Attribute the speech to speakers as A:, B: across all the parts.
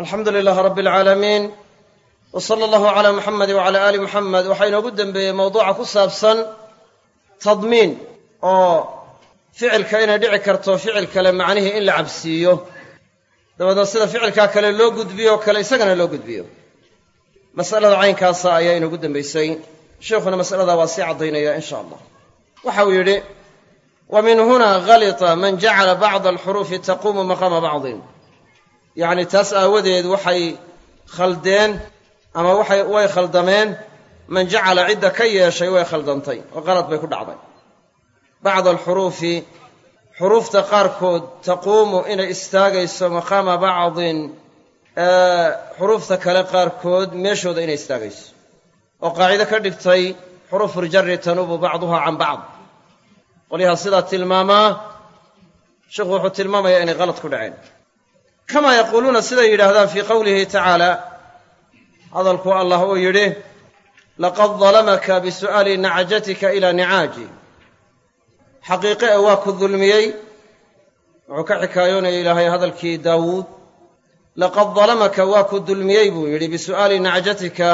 A: alxamdu lilaah rabbi alcaalamiin w sala allahu calaa muxamedi wacala aali muxamed waxaa inoogu dembeeyey mawduuca ku saabsan tadmiin oo ficilka inay dhici karto ficil kale macnihii in la cabsiiyo. Dabeedna sida ficilkaa kale loo gudbiyo kale isagana loo gudbiyo. Mas'alada caynkaasa ayaa inoogu dembaysay sheikhuna mas'aladaa waa sii caddaynaya in sha allah waxa uu yidhi wa min huna halita man jacala bacda alxuruufi taquumu maqaama bacdin yacni taas aawadeed waxay khaldeen ama waxay way khaldameen man jacala cidda ka yeeshay way khaldantay oo qalad bay ku dhacday. Bacda alxuruufi xuruufta qaarkood taquumu inay istaagayso maqaama bacdin xuruufta kale qaarkood meeshooda inay istaagayso. Oo qaacido ka dhigtay xuruufuljarri tanuubu bacduha can bacd. Qolyaha sidaa tilmaamaa sheikhu wuxuu tilmaamayaa inay qalad ku dhaceen kamaa yaquuluuna siday yidhaahdaan fii qowlihi tacaala hadalku allah uu yidhi laqad dalamaka bisu'aali nacjatika ilaa nicaaji xaqiiqe e waa ku dulmiyey wuxuu ka xikaayoonaya ilaahay hadalkii daawuud laqad dalamaka waa ku dulmiyey buu yidhi bisu'aali nacjatika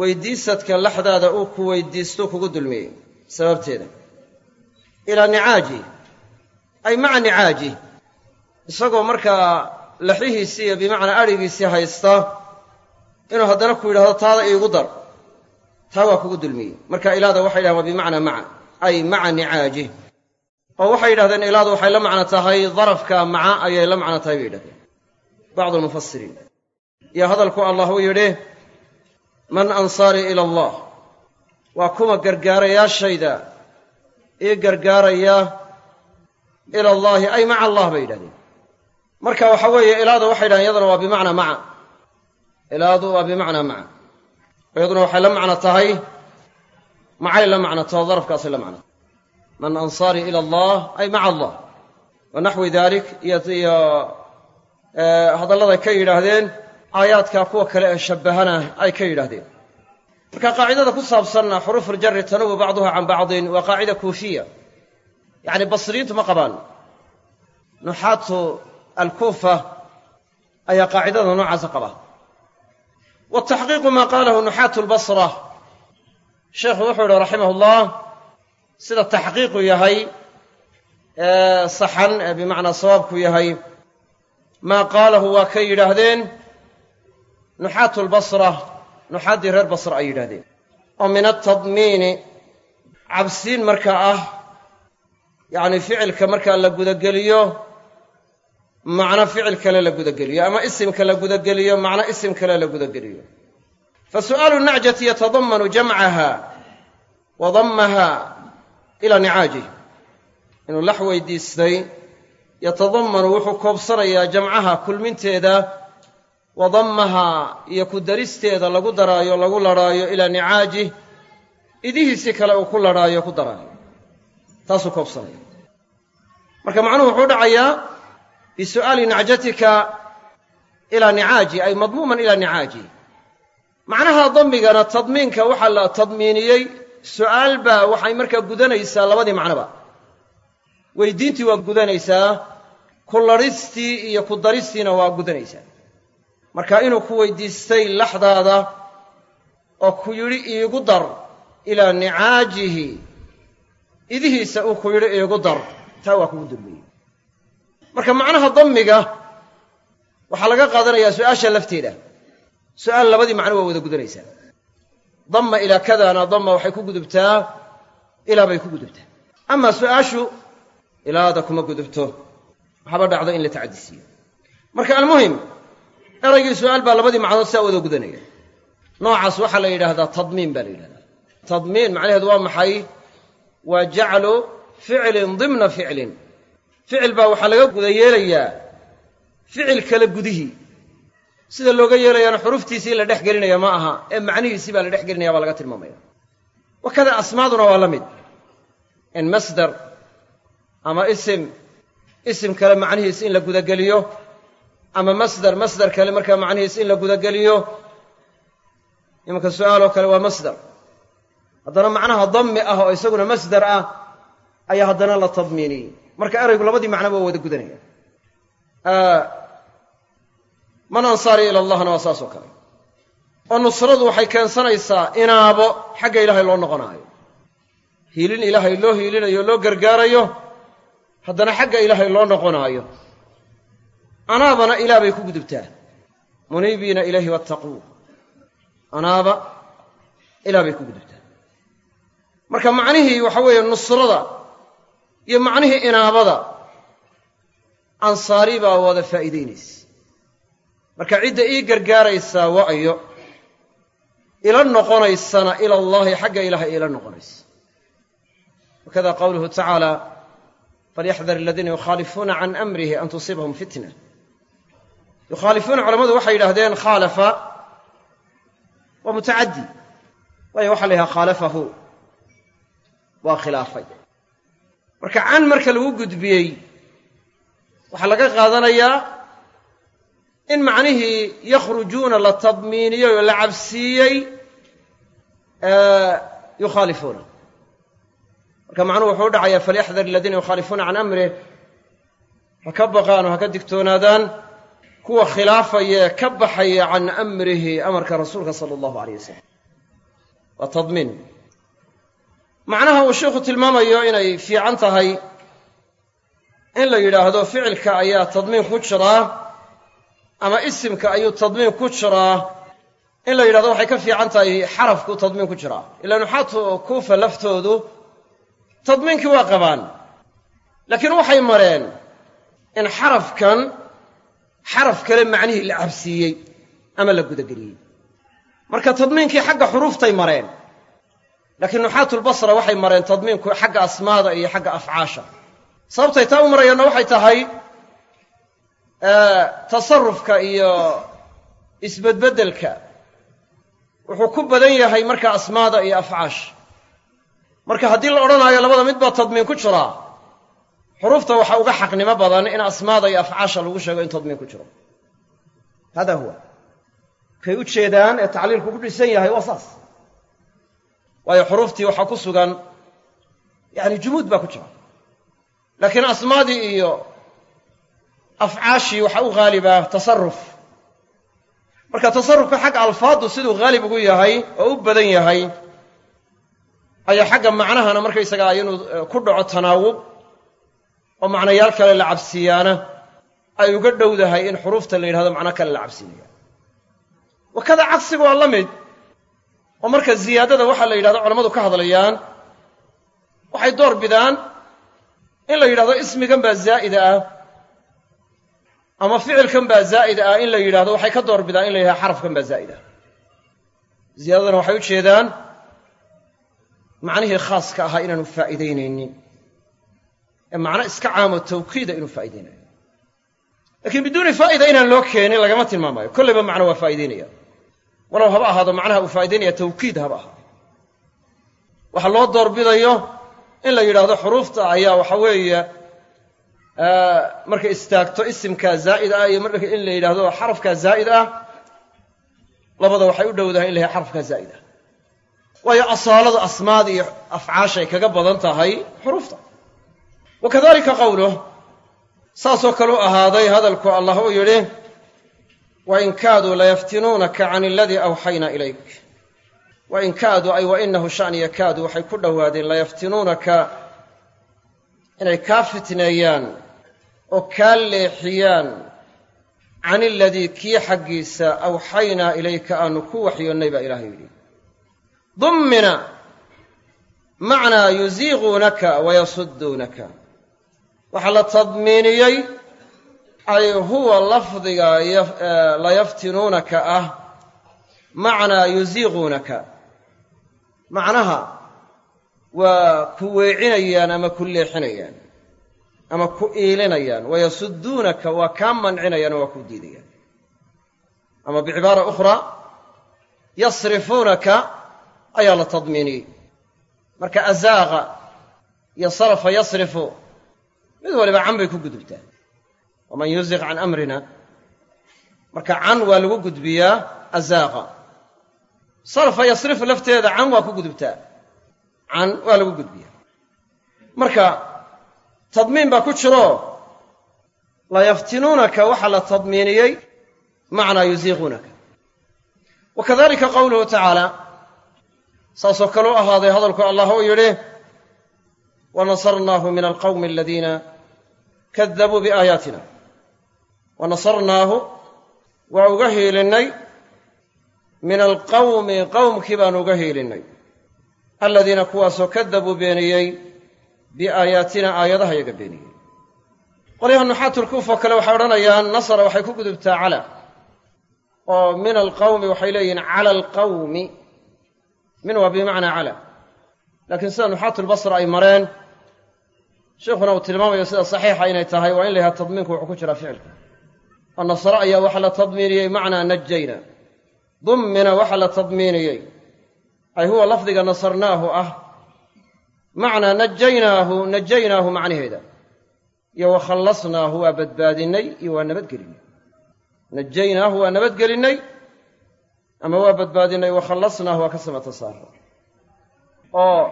A: weydiisadka laxdaada uu ku weydiisto kugu dulmiyey sababteeda ilaa nicaaji ay maca nicaaji isagoo markaa laxihiisii iyo bimacnaa adhigiisii haysta inuu haddana ku yidhahdo taada iigu dar. Taa waa kugu dulmiyey. Marka ilaada waxay yidhahdeen waa bimacnaa maca ay maca nicaaji. Oo waxay yidhahdeen ilaadu waxay la macno tahay darafka maca ayay la macno tahay bay yidhahdeen. Bacdu almufasiriin iyo hadalku allah uu yidhi man ansaarii ila allah. Waa kuma gargaarayaashayda ii gargaaraya ila allaahi ay maca allah bay yidhahdeen marka waxa weeye ilaadu waxay yidhahdeen iyaduna waa bimacnaa maca. Ilaadu waa bimacnaa maca. Iyaduna waxay la macno tahay macay la macno taho darafkaasay la macno man ansaarii ila allah ay maca allah. Wa naxwi dalik iyo hadalladay ka yidhaahdeen aayaadkaa kuwa kale ee shabbahana ay ka yidhaahdeen. Marka qaacidada ku saabsanna xuruufuljarri tanubu bacduha can bacdin waa qaacida kuufiya. Yacni basriyiintu ma qabaan. Nuxaatu alkuufa ayaa qaacidada noocaasa qaba wataxqiiqu maa qaalahu nuxaatu lbasra sheekhu wuxuu yihi raximah ullah sida taxqiiqu yahay ee saxan ee bimacnaa sawaabku yahay maa qaalahu waa kay yidhaahdeen nuxaatu lbasra nuxaaddii reer basra ay yidhahdeen oo min altadmiini cabsiin markaa ah yacni ficilka markaa la gudageliyo macno ficil kale la gudageliyo ama isimka la gudageliyo macno isim kale la gudageliyo. Fa su'aalu nacjati yatadamanu jamcaha wa dammaha ilaa nicaajih inuu lax weydiistay yatadamanu wuxuu koobsanayaa jamcaha kulminteeda wa dammaha iyo ku daristeeda lagu daraayo lagu ladhaayo ilaa nicaajih idihiisi kale uu ku ladhaayo ku daraayo. Taasuu koobsanaya marka macnuhu wuxuu dhacayaa bisu'aali nacjatika ilaa nicaaji ay madmuuman ilaa nicaaji macnaha dambigana tadmiinka waxaa la tadmiiniyey su'aal baa waxay markaa gudanaysaa labadii macnoba weydiintii waa gudanaysaa ku ladhistii iyo ku daristiina waa gudanaysaa marka inuu ku weydiistay laxdaada oo ku yidhi iigu dar ilaa nicaajihi idihiisa uu ku yidhi iigu dar taa waa kugu dulmiyey marka macnaha dammiga waxaa laga qaadanayaa su'aasha lafteeda. Su'aal labadii macno waa wada gudanaysaa damma ilaa kadaana damma waxay ku gudubtaa ilaa bay ku gudubtaa. Amaa su'aashu ilaada kuma gudubto. Waxaba dhacdo in la tacadisiiyo marka almuhim eraygii su'aal baa labadii macnood sidaa wada gudanaya. Noocaas waxaa la yidhaahdaa tadmiin baa la yidhahdaa tadmiin macnaheedu waa maxay? Waa jaclu ficlin dimna ficlin ficil baa waxaa laga guda yeelayaa ficil kale gudihii sida looga yeelayaana xuruftiisii la dhex gelinaya ma aha ee macnihiisii baa la dhex gelinaya baa laga tilmaamaya. Wakada asmaaduna waa la mid. In masdar ama isim isim kale macnihiis in la gudageliyo ama masdar masdar kale markaa macnihiis in la gudageliyo imanka su'aaloo kale waa masdar. Haddana macnaha dammi ah oo isaguna masdar ah ayaa haddana la tadmiiniyey marka eraygu labadii macnoba waa wada gudanaya. Man ansaari ila allahna waa saas oo kale. Oo nusradu waxay keensanaysaa inaabo xagga ilaahay loo noqonaayo. Hiilin ilaahay loo hiilinayo loo gargaarayo haddana xagga ilaahay loo noqonaayo. Anaabana ilaah bay ku gudubtaa. Muniibiina ilayhi wattaquu. Anaaba ilaah bay ku gudubtaa. Marka macnihii waxa weeye nusrada iyo macnihii inaabada. Ansaari baa wada faa'iidaynaysa marka cidda ii gargaaraysaa waa ayo ila noqonaysana ila allahi xagga ilaahay ila noqonaysa wakada qawluhu tacaala falyaxdar aladiina yukhaalifuuna can amrihi an tusiibahum fitna. Yukhaalifuuna culamadu waxay yidhahdeen khaalafa waa mutacaddi. Waayo waxaa la yidhaha khaalafahu. Waa khilaafay marka can marka lagu gudbiyey waxaa laga qaadanayaa in macnihii yakhrujuuna la tadmiiniyey oo la cabsiiyey yukhaalifuuna. Marka macnuhu wuxuu dhacayaa falyaxdar aladiina yukhaalifuuna can amrih ha ka baqaan oo ha ka digtoonaadaan kuwa khilaafaya ee ka baxaya can amrihi amarka rasuulka sala allahu alayh wasalam waa tadmiin macnaha uu sheikhu tilmaamayo inay fiican tahay in la yidhaahdo ficilka ayaa tadmiin ku jiraa ama isimka ayuu tadmiin ku jiraa in la yidhahdo waxay ka fiican tahay xarafku tadmiin ku jiraa ila nuxaatu kuufa laftoodu tadmiinkii waa qabaan. Laakiin waxay mareen in xarafkan xaraf kale macnihii la cabsiiyey ama la gudageliyey. Marka tadmiinkii xagga xuruuftay mareen laakiin nuxaatulbasra waxay mareen tadmiinku xagga asmaada iyo xagga afcaasha. Sababtay taa u marayaanna waxay tahay tasarufka iyo isbedbeddelka wuxuu ku badan yahay marka asmaada iyo afcaasha marka haddii la odhanaayo labada mid baa tadmiin ku jiraa xuruufta waxaa uga xaqnimo badan in asmaada iyo afcaasha lagu sheego in tadmiin ku jiro. Hada huwa. Kay u jeedaan ee tacliilku ku dhisan yahay waa saas waayo xuruuftii waxaa ku sugan yacni jumuud baa ku jira. Laakiin asmaadii iyo afcaashii waxaa u haalibaa tasaruf marka tasarufka xagga alfaaddu siduu haalib ugu yahay oo u badan yahay ayaa xagga macnahana markaysagaa inuu ku dhaco tanaawub oo macnayaal kale la cabsiiyaana ay uga dhowdahay in xuruufta la yidhahdo macno kale la cabsiinaya wakada cagsigu waa la mid oo marka ziyaadada waxaa la yidhahdo culammadu ka hadlayaan waxay door bidaan in la yidhahdo ismigan baa zaa'ida ah ama ficilkan baa zaa'id ah in la yidhahdo waxay ka door bidaan in la yidhahdo xarafkan baa zaa'id ah. Ziyaadadana waxay u jeedaan macnihii khaaska ahaa inaanu faa'iidaynaynin ee macno iska caamo tawkiida inuu faa'iidaynayo. Lakiin biduuni faa'ida inaan loo keenin lagama tilmaamayo kollayba macno waa faa'idaynaya walow haba ahaado macnaha uu faa'idaynaya tawkiid haba ahaado. Waxa loo doorbidayo in la yidhaahdo xuruufta ayaa waxa weeye markay istaagto isimkaa zaa'id ah iyo marka in la yidhaahdo xarafkaa zaa'id ah labada waxay u dhowdahay in la yahay xarafkaa zaa'id ah. Waayo asaaladu asmaada iyo afcaashay kaga badan tahay xuruufta. Wa kadalika qowluh saasoo kale u ahaaday hadalku allah uu yidhi wain kaaduu layaftinuunaka can aladii awxaynaa ilayk. Wain kaaduu ay wa inahu shaniya kaaduu waxay ku dhowaadeen layaftinuunaka inay kaa fitneeyaan oo kaa leexiyaan can iladii kii xaggiisa awxaynaa ilayka aanu ku waxyoonnay baa ilaahay yidhi. Dummina macnaa yusiiquunaka wayasudduunaka waxaa la tadmiiniyey ay huwa lafdiga layaftinuunaka ah macnaa yusiiquunaka macnaha waa ku weecinayaan ama ku leexinayaan ama ku iilinayaan wayasudduunaka waa kaa mancinayaan waa ku diidayaan. Ama bicibaara ukhraa yasrifuunaka ayaa la tadmiiniyey. Marka azaaqa iyo sarafa yasrifu mid waliba can bay ku gudubtaa waman yuziq can amrina marka can waa lagu gudbiyaa azaaqa sarfa yasrifu lafteeda can waa ku gudubtaa can waa lagu gudbiyaa marka tadmiin baa ku jiro layaftinuunaka waxaa la tadmiiniyey macnaa yusiiquunaka wa kadalika qowluhu tacaala saasoo kale u ahaaday hadalku allah uu yidhi wanasarnaahu min alqawmi aladiina kadabuu biaayaatina wa nasarnaahu waa uga hiilinnay. Min alqawmi qowmkii baanu uga hiilinnay. Aladiina kuwaasoo kadabuu beeniyey biaayaatina aayadaha yaga beeniyey. Qolyaha nuxaatulkuufoo kale waxay odhanayaan nasara waxay ku gudubtaa cala oo min alqawmi waxay leeyihiin cala alqawmi. Min waa bimacnaa cala laakiin sida nuxaatulbasra ay mareen sheikhuna uu tilmaamayo sida saxiixa inay tahay waa in la yhaha tadmiinku wuxuu ku jiraa ficilka oo nasre ayaa waxaa la tadmiiniyey macnaa najayna dummina waxaa la tadmiiniyey. Ay huwa lafdiga nasarnaahu ah. Macnaa najaynaahu najaynaahu macnaheeda iyo wa khallasnaahu waa badbaadinnay iyo waa nabadgelinnay. Najaynaahu waa nabadgelinnay ama waa badbaadinnay wa khallasnaahu waa ka samata saara. Oo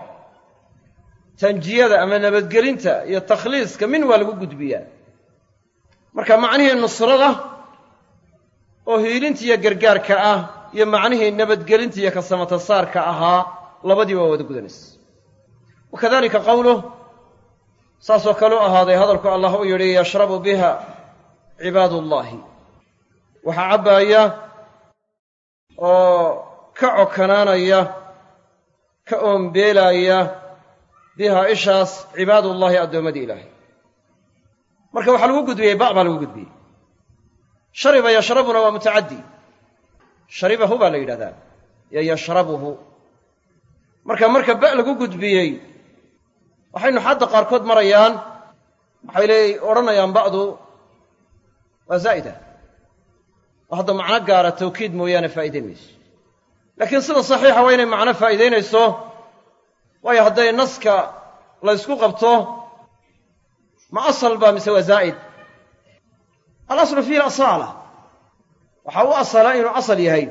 A: tanjiyada ama nabadgelinta iyo takhliiska min waa lagu gudbiyaa marka macnihii nusrada oo hiilinta iyo gargaarka ah iyo macnihii nabadgelinta iyo kasamata saarka ahaa labadii waa wada gudanaysa wa kadalika qowluh saasoo kale u ahaaday hadalku allah u yidhi yashrabu biha cibaadu ullaahi waxaa cabbaaya oo ka cokanaanaya ka oombeelaaya bihaa ishaas cibaadullaahi addoommadii ilaahay marka waxaa lagu gudbiyey ba' baa lagu gudbiyey. Shariba yashrabuna waa mutacaddi. Sharibahu baa la yidhahdaa yo yashrabuhu. Marka marka ba' lagu gudbiyey waxay nuxaadda qaarkood marayaan waxay leey odhanayaan ba'du waa zaa'ida. Oo hadda macno gaara tawkiid mooyaane faa'idayn mayso laakiin sida saxiixa waa inay macno faa'iidaynayso waayo hadday naska la ysku qabto ma asal baa mise waa zaa'id? Alaslu fiihi asaala waxaa u asala inuu asal yahay.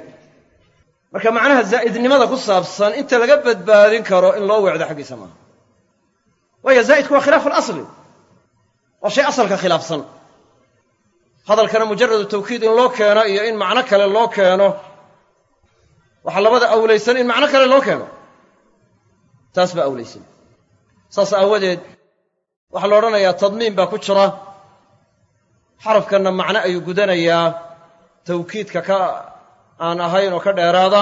A: Marka macnaha zaa'idnimada ku saabsan inta laga badbaadin karo in loo weecdo xaggiisa maaha waayo zaa'idku waa khilaafu alasli. Waa shay asalka khilaafsan. Hadalkana mujaradu tawkiid in loo keeno iyo in macno kale loo keeno. Waxaa labada awlaysan in macno kale loo keeno. Taas baa awlaysan saas aawadeed waxaa la odhanayaa tadmiin baa ku jira. Xarafkanna macno ayuu gudanayaa. Tawkiidka ka aan ahayn oo ka dheeraada.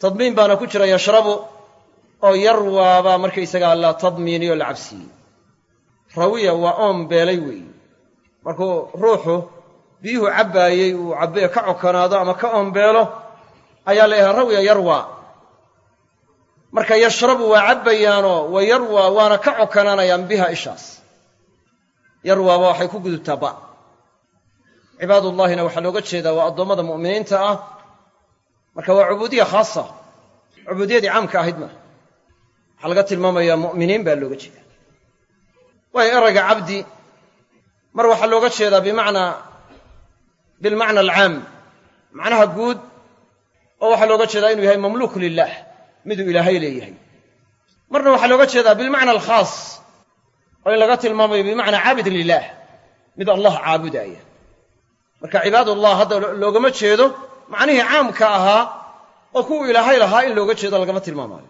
A: Tadmiin baana ku jira yashrabu oo yarwaabaa markaysagaa la tadmiiniyo la cabsiiyey rawiya waa oon beelay weeye markuu ruuxu biyuhu cabbaayey uu cabbe ka cokanaado ama ka oonbeelo ayaa la yidhaha rawiya yarwa marka yashrabu waa cabbayaanoo wa yarwa waana ka cokanaanayaan biha ishaas. Yarwaaba waxay ku gudubtaa ba. Cibaadullaahina waxaa looga jeedaa waa addoommada mu'miniinta ah. Marka waa cubuudiya khaasa. Cubuudiyadii caamka ahayd maaha waxaa laga tilmaamayaa mu'miniin baa looga jeeda waayo erayga cabdi mar waxaa looga jeedaa bimacnaa bilmacna alcaam. Macnaha guud oo waxaa looga jeedaa inuu yahay mamluuk lilah miduu ilaahay leeyahay. Marna waxaa looga jeedaa bilmacna alkhaas oo in laga tilmaamayo bimacnaa caabid lilaah mid allah caabudaaya marka cibaadullah hadda loogama jeedo macnihii caamka ahaa oo kuwuu ilaahay lahaa in looga jeedo lagama tilmaamaayo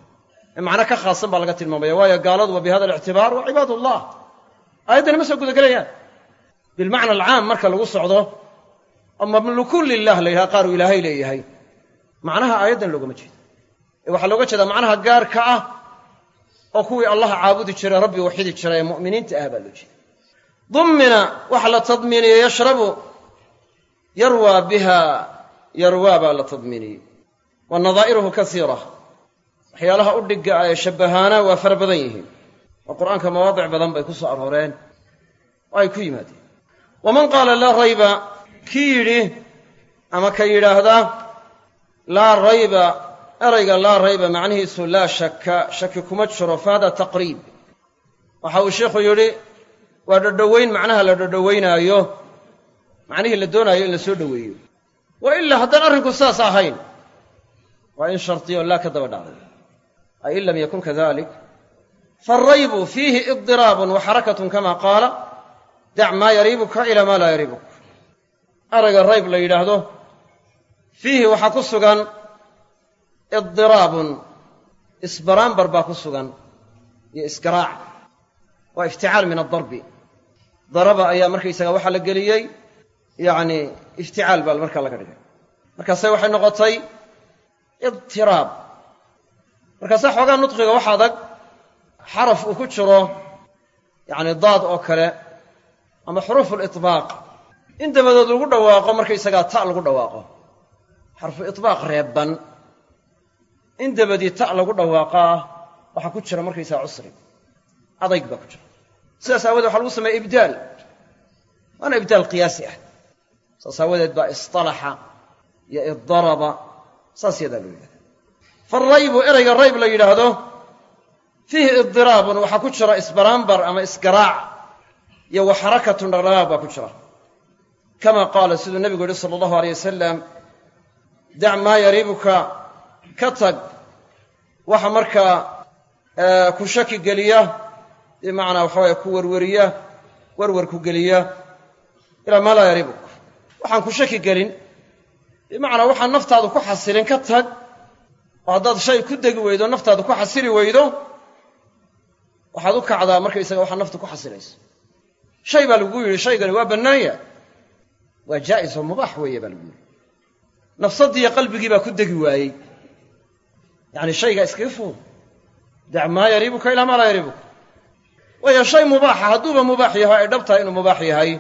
A: ee macno ka khaasan baa laga tilmaamaya waayo gaaladu wa bihada alictibaar waa cibaadullah. Aayaddani ma soo gudagelayaan bilmacna alcaam marka lagu socdo oo mamlukun lilah la yidhaha qaar uu ilaahay leeyahay. Macnaha aayaddan loogama jeedo ee waxaa looga jeedaa macnaha gaarka ah oo kuwii allaha caabudi jiray rabbi waxidi jiray ee mu'miniinta ah baa loo jeeda dummina waxa la tadmiiniyey yashrabu yarwaa biha yarwaa baa la tadmiiniyey wa nadaa'iruhu kasiira. Waxyaalaha u dhigga ah ee shabbahaana waa fara badan yihiin. Oo qur'aanka mawaadic badan bay ku soo arooreen. Oo ay ku yimaadeen. Waman qaala laa rayba kii yidhi ama ka yidhaahda laa rayba erayga laa rayba macnihiisu laa shakka shaki kuma jiro fa hada taqriib. Waxa uu sheikhu yidhi waa dhodhowayn macnaha la dhodhowaynaayo macnihii la doonaayo in la soo dhoweeyo. Wa ilaa haddaan arrinku sidaas ahayn waa in shardiyo laa ka daba dhacday. Ay in lam yakun kadalik faaraybu fiihi idiraabun wa xarakatun kama qaala dac maa yariibuka ilaa maa laa yariibuk. Erayga rayb la yidhaahdo fiihi waxaa ku sugan idiraabun isbaraambar baa ku sugan iyo isgaraac waa ifticaal min adarbi daraba ayaa markaysaga waxaa la geliyey yacni ifticaal baa markaa laga dhigay markaase waxay noqotay idtiraab markaase xoogaa nudqiga waxa adag xaraf uu ku jiro yacni daad oo kale ama xuruufu litbaaq in dabadood lagu dhawaaqo markaysagaa ta lagu dhawaaqo xarfu itbaaq reebban in dabadii ta lagu dhawaaqaa waxaa ku jira markaysaga cusri. Adayg baa ku jira. Sidaas aawadeed waxa lagu sameeya ibdaal. Waana ibdaal qiyaasi ah. Saas aawadeed baa istalaxa iyo iddaraba saas yadaa loo yidhahda faraybu erayga rayb la yidhaahdo fiihi idiraabun waxaa ku jira isbaraambar ama isgaraac iyo wa xarakatun dhaqdhaqaaq baa ku jira. Kama qaala siduu nebigu yihi sala allahu aleyh wasalam dac maa yariibuka ka tag waxa markaa ku shaki geliya bimacnaa waxawaya ku werweriya werwer ku geliya ilaa maa laa yariibuk. Waxaan ku shaki gelin bimacnaa waxaan naftaadu ku xasilin ka tag oo haddaad shay ku degi weydo naftaadu ku xasili weydo waxaad u kacdaa markaysaga waxaa naftu ku xasilayso shay baa lagu yidhi shaygani waa bannaanya. Waa jaa'is oo mubaax weeye baa lagu yidhi. Nafsadiiyo qalbigii baa ku degi waayey yacni shaygaa iskaga fuud dac maa yariibuka ilaa maa laa yariibuka waayo shay mubaaxa hadduuba mubaax yahay ay dhab inuu mubaax yahay.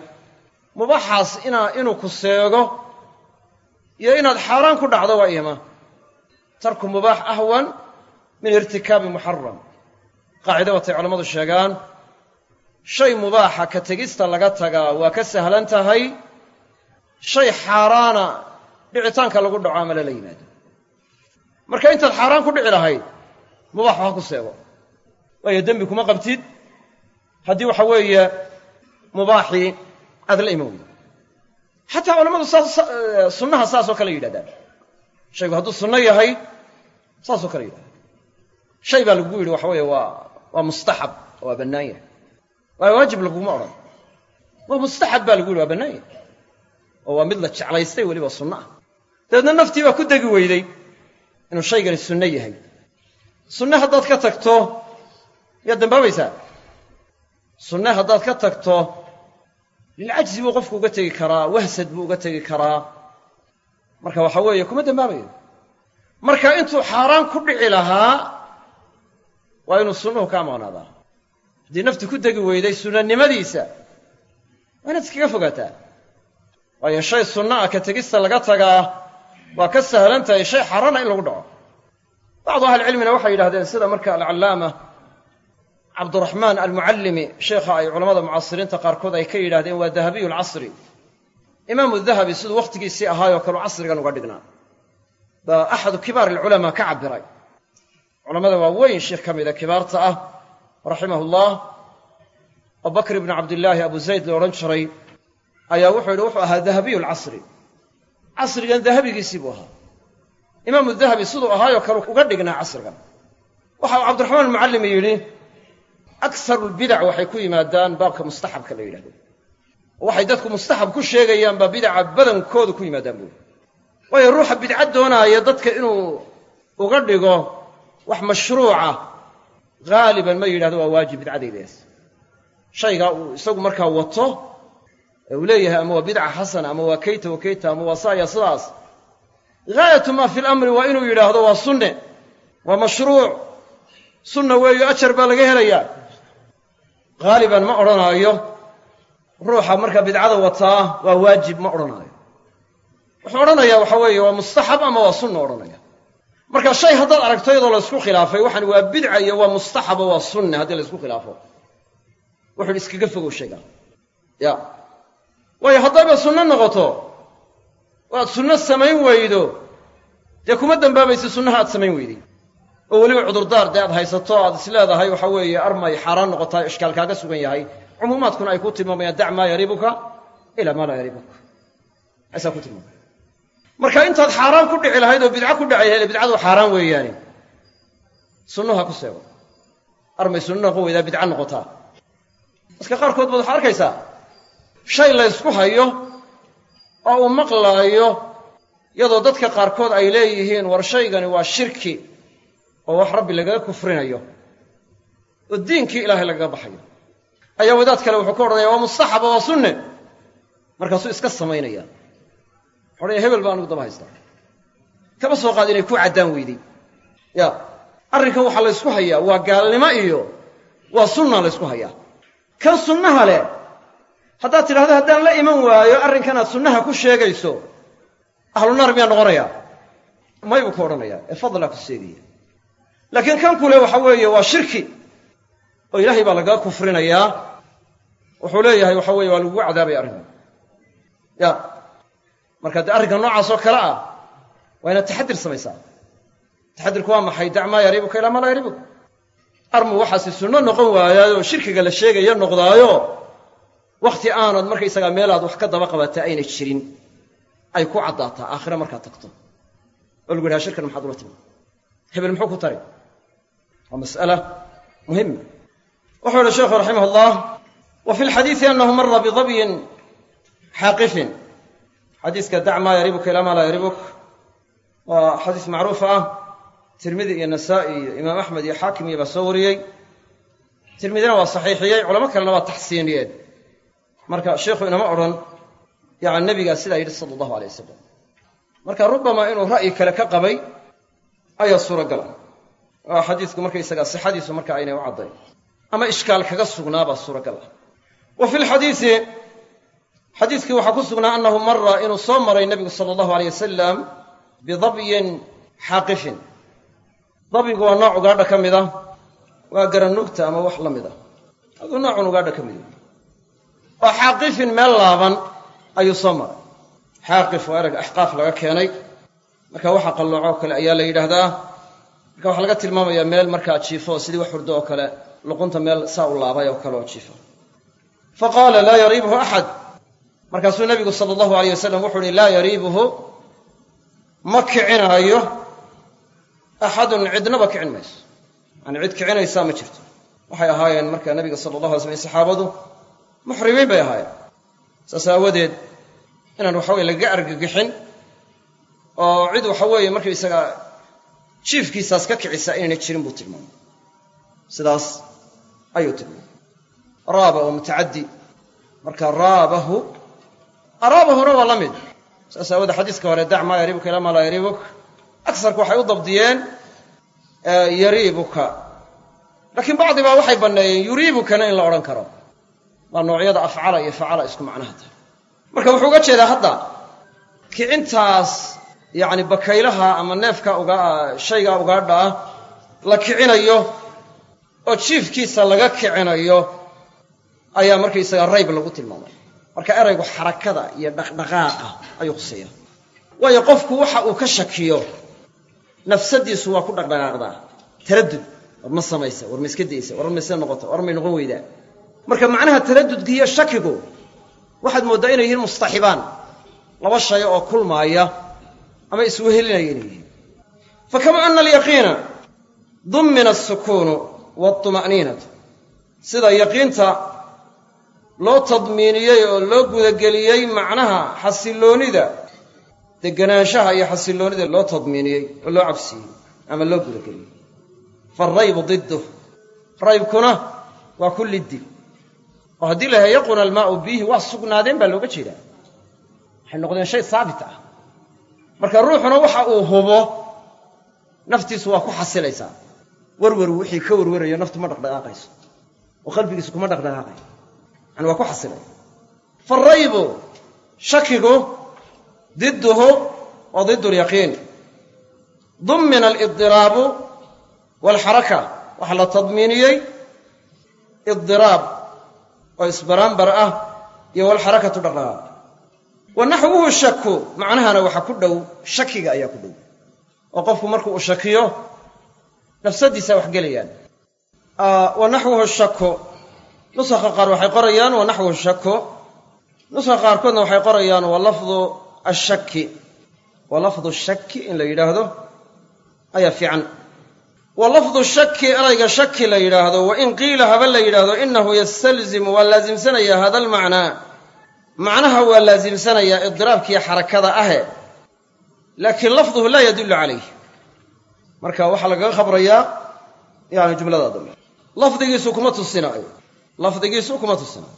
A: Mubaaxaas inaa inuu ku seego iyo inaad xaaraan ku dhacdo waa ima tarku mubaax ahwan min irtikaabi muxaram qaacida watay culammadu sheegaan shay mubaaxa ka tegista laga tagaa waa ka sahlan tahay. Shay xaaraana dhicitaanka lagu dhaco ama lala yimaado marka intaad xaaraan ku dhici lahayd mubaax ha ku seego. Waayo dembi kuma qabtid. Haddii waxa weeye mubaaxii aad la iman weydo xataa culammadu sunnaha saasoo kale yidhahdaan. Shaygu hadduu sunno yahay saasoo kale yidhahda shay baa lagu yidhi waxa weeye waa waa mustaxab waa bannaan yahay. Waayo waajib laguma odhan. Waa mustaxab baa lagu yidhi waa bannaan yahay. Oo waa mid la jeclaystay weliba sunno ah dabeedna naftii baa ku degi weyday inuu shaygani sunno yahay. Sunne haddaad ka tagto yaad dambaabaysaa sunne haddaad ka tagto lilcajzi buu qofku uga tegi karaa wahsad buu uga tegi karaa. Marka waxa weeye kuma dambaabayo marka intuu xaaraan ku dhici lahaa waa inuu sunnuhu kaa maqnaadaa haddii nafti ku degi weyday sunnanimadiisa waa inaad iskaga fogaataa. Waayo shay sunno ah ka tegista laga tagaa waa ka sahlan tahay shay xaaraana in lagu dhaco. Bacdu ahlicilmina waxay yidhahdeen sida marka alcallaama cabduraxmaan almucallimi sheekha ay culammada mucaasiriinta qaarkood ay ka yidhahdeen waa dahabiyu lcasri imaamu dahabi siduu wakhtigiisii ahaayoo kaleu casrigan uga dhignaa. Baa axadu kibaar alculamaa ka cabbiray. Culammada waa weyn sheikh ka mida kibaarta ah raximahu llah abubakr ibnu cabdillaahi abu zayd la odhan jiray. Ayaa wuxuu yidhi wuxuu ahaa dahabiyu lcasri casrigan dahabigiisii buu ahaa. Imaamu dahabi siduu ahaayoo kale uga dhignaa casrigan. Waxa uu cabdiraxmaan almucallimi yidhi aksaru lbidac waxay ku yimaadaan baabka mustaxabka la yidhahdo. Waxay dadku mustaxab ku sheegayaan baa bidaca badankooda ku yimaadaan buuri waayo ruuxa bidca doonaaya dadka inuu uga dhigo wax mashruuca haaliban ma yidhahdo waa waajib bidcadaydaas shaygaa uu isagu markaa wato ee uu leeyahay ama waa bidca xasana ama waa kayta wa kayta ama waa saaya sidaas. Gaayatu maa fi lamri waa inuu yidhaahdo waa sunne waa mashruuc. Sunna weeyo ajar baa laga helayaa. Haaliban ma odhanaayo ruuxa marka bidcada wataa waa waajib ma odhanaayo. Wuxuu odhanayaa waxa weeye waa mustaxab ama waa sunna? odhanaya. Marka shay haddaad aragto iyadoo laysku khilaafay waxaan waa bidca iyo waa mustaxabo waa sunne haddii laysku khilaafo. Wuxu hi iskaga fogow shayga ya waayo haddayba sunno noqoto. Waad sunno samayn weydo. Dee kuma dambaabaysa sunnaha aad samayn weyday oo weliba cudurdaar dee aad haysato aad is leedahay waxa weeye armay xaaraan noqotaa ishkaal kaaga sugan yahay. Cumuumaadkuna ay ku tilmaamayaan dac maa yariibuka ilaa maa laa yariibuk. Asaa ku tilmaamaya. Marka intaad xaaraan ku dhici lahayd oo bidca ku dhacay lahayd bidcadu xaaraan weeyaane sunnuha ku seego. Armay sunno noqon weydaa bidca noqotaa. Dadka qaarkood baad waxaa arkaysaa shay la ysku hayo oo uu maqlaayo iyadoo dadka qaarkood ay leeyihiin war shaygani waa shirki oo wax rabbi lagaga kufrinayo oo diinkii ilaahay lagaga baxayo. Ayaa wadaad kale wuxuu ka odhanaya waa mustaxaba waa sunne. Markaasuu iska samaynaya. Wuxu odhanaya hebel baa anugu daba haystaa kama soo qaad inay ku caddaan weyday ya arrinkan waxaa laysku hayaa waa gaalnimo iyo waa sunna laysku hayaa. Kan sunnaha leh haddaad tidhahdo haddaan la iman waayo arrinkanaad sunnaha ku sheegayso ahlu naar miyaa noqonayaa? May buu ka odhanayaa ee fadlaa ku seegaya. Laakiin kan kule waxa weeye waa shirki oo ilaahay baa lagaga kufrinayaa. Wuxuu leeyahay waxa weeye waa lagugu cadaabaya arrinkan ya marka dee arrinka noocaas oo kale ah waa inaad taxadir samaysaa. Taxadirku waa maxay? Dac maa yariibuka ilaa maa laa yariibuka armu waxaasi sunno noqon waayaayoo shirkiga la sheegaya noqdaayo wakhti aanad markaysagaa meelaad wax ka daba qabata ayna jirin ay ku caddaataa aakhire markaad tagto. Oo lagu yidhaha shirkan maxaad ula timi hebel muxuu ku tari waa mas'ala muhima wuxuu yihi sheikhu raximah allah wa fi lxadiidi anahu mara bidabyin xaaqifin. Xadiiska dac maa yaribuka ilaa maa laa yaribuk. Waa xadiis macruuf ah. Tirmidi iyo nasaa'i iyo imaam axmed iyo xaakim iyo baa soo wariyey. Tirmidina waa saxiixiyey culamo kalena waa taxsiiniyeen marka sheikhu inama odhan yani nebigaa sidaa yidhi sala allahu alay wasalam marka rubamaa inuu ra'yi kale ka qabay ayaa suuragala oo xadiisku markaysagaa sixadiisu marka aynay u caddayn. Ama ishkaal kaga sugnaabaa suuragal ah. Wa fi lxadiisi xadiiskii waxaa ku sugnaa annahu mara inuu soo maray nebigu sala allahu aleyh wasalam bidabyin xaaqifin dabyigu waa nooc ugaadha ka mid ah waa garanugta ama wax la mid ah. Aduu noocun ugaadha ka mid oo xaaqifin meel laaban ayuu soo maray. Xaaqif waa erag axqaaf laga keenay. Marka waxa qalloocoo kale ayaa la yidhaahdaa. Marka waxaa laga tilmaamayaa meel markaa jiifo sidii wax hurdo oo kale luqunta meel saa u laabay oo kale oo jiifo. Fa qaala laa yariibuhu axad markaasuu nebigu sala allahu aleyh wasalam wuxuu uhi laa yariibuhu ma kicinaayo. Axadun cidnaba kicin mayso. Yani cid kicinaysaa ma jirto. Waxay ahaayeen marka nebiga sala allah alay slam saxaabadu muxrimiin bay ahaayeen. Saas aawadeed inaan waxa weye lagaga argagixin oo cid waxa weeye markaysaga jiifkiisaas ka kicisaa inayna jirin buu tilmaamay. Sidaas ayuu tilmaamay. Raaba oo mutacaddi. Marka raabahu araabahuna waa la mid. Saas aawoodee xadiiska hore dac maa yariibuka ilaa maa laa yariibuk. Aksarku waxay u dabdiyeen yariibuka. Laakiin bacdi baa waxay banneeyeen yuriibukana in la odhan karo waa noocyada afcala iyo facala isku macnaha tahay. Marka wuxuu uga jeedaa hadda kicintaas yacni bakaylaha ama neefka uga shaygaa ugaadha ah la kicinayo oo jiifkiisa laga kicinayo ayaa markaysaga rayb lagu tilmaamay. Marka eraygu xarakada iyo dhaqdhaqaaqa ayuu khuseeya waayo qofku waxa uu ka shakiyo nafsadiisu waa ku dhaqdhaqaaqdaa. Taradud war ma samaysa war ma iska daysa war ma noqota war may noqon weydaa marka macnaha taradudka iyo shakigu waxaad mooddaa inay yihiin mustaxibaan. Laba shay oo kulmaaya ama iswehelinaya inay yihiin. Fa kama ana alyaqiina dummina asukuunu waaltuma'niinatu sida yaqiinta loo tadmiiniyey oo loo gudageliyey macnaha xasilloonida deganaanshaha iyo xasilloonida loo tadmiiniyey oo loo cabsiiyey ama loo gudageliyey. Faalraybu didduh raybkuna waa ku liddi oo haddii la yaquna almaa'u biihi waa sugnaadeen baa looga jeedaa. Waxay noqdeen shay saabit ah. Marka ruuxuna waxa uu hubo naftiisu waa ku xasilaysaa warwaru wixii ka warwarayo naftu ma dhaqdhaqaaqayso. Oo qalbigiisu kuma dhaqdhaqaaqayo yani waa ku xasilaya faalraybu shakigu didduhu waa didd lyaqiin dummina alidiraabu waalxaraka waxaa la tadmiiniyey. Idiraab oo isbaraambar ah iyo walxarakatu dhaqdhaqaaq wa naxwuhu shaku macnahana waxaa ku dhow shakiga ayaa ku dhow. Oo qofku marku uu shakiyo nafsadiisa wax gelayaan. Wa naxwuhu shaku nusakha qaar waxay qorayaan wa naxwuhu shaku nusakha qaarkoodna waxay qorayaan wa lafdu ashaki wa lafdu shaki in la yidhaahdo ayaa fiican wa lafdu shaki erayga shaki la yidhaahdo. Wa in qiila haba la yidhaahdo inahu yastalzimu waa laasimsanaya hada almacnaa macnaha waa laasimsanayaa idiraabkiiyo xarakada ahe. Laakiin lafduhu laa yadullu calayh marka waxaa lagaga khabrayaa yani jumladaa dambe lafdigiisu kuma tusinaayo lafdigiisu kuma tusinaayo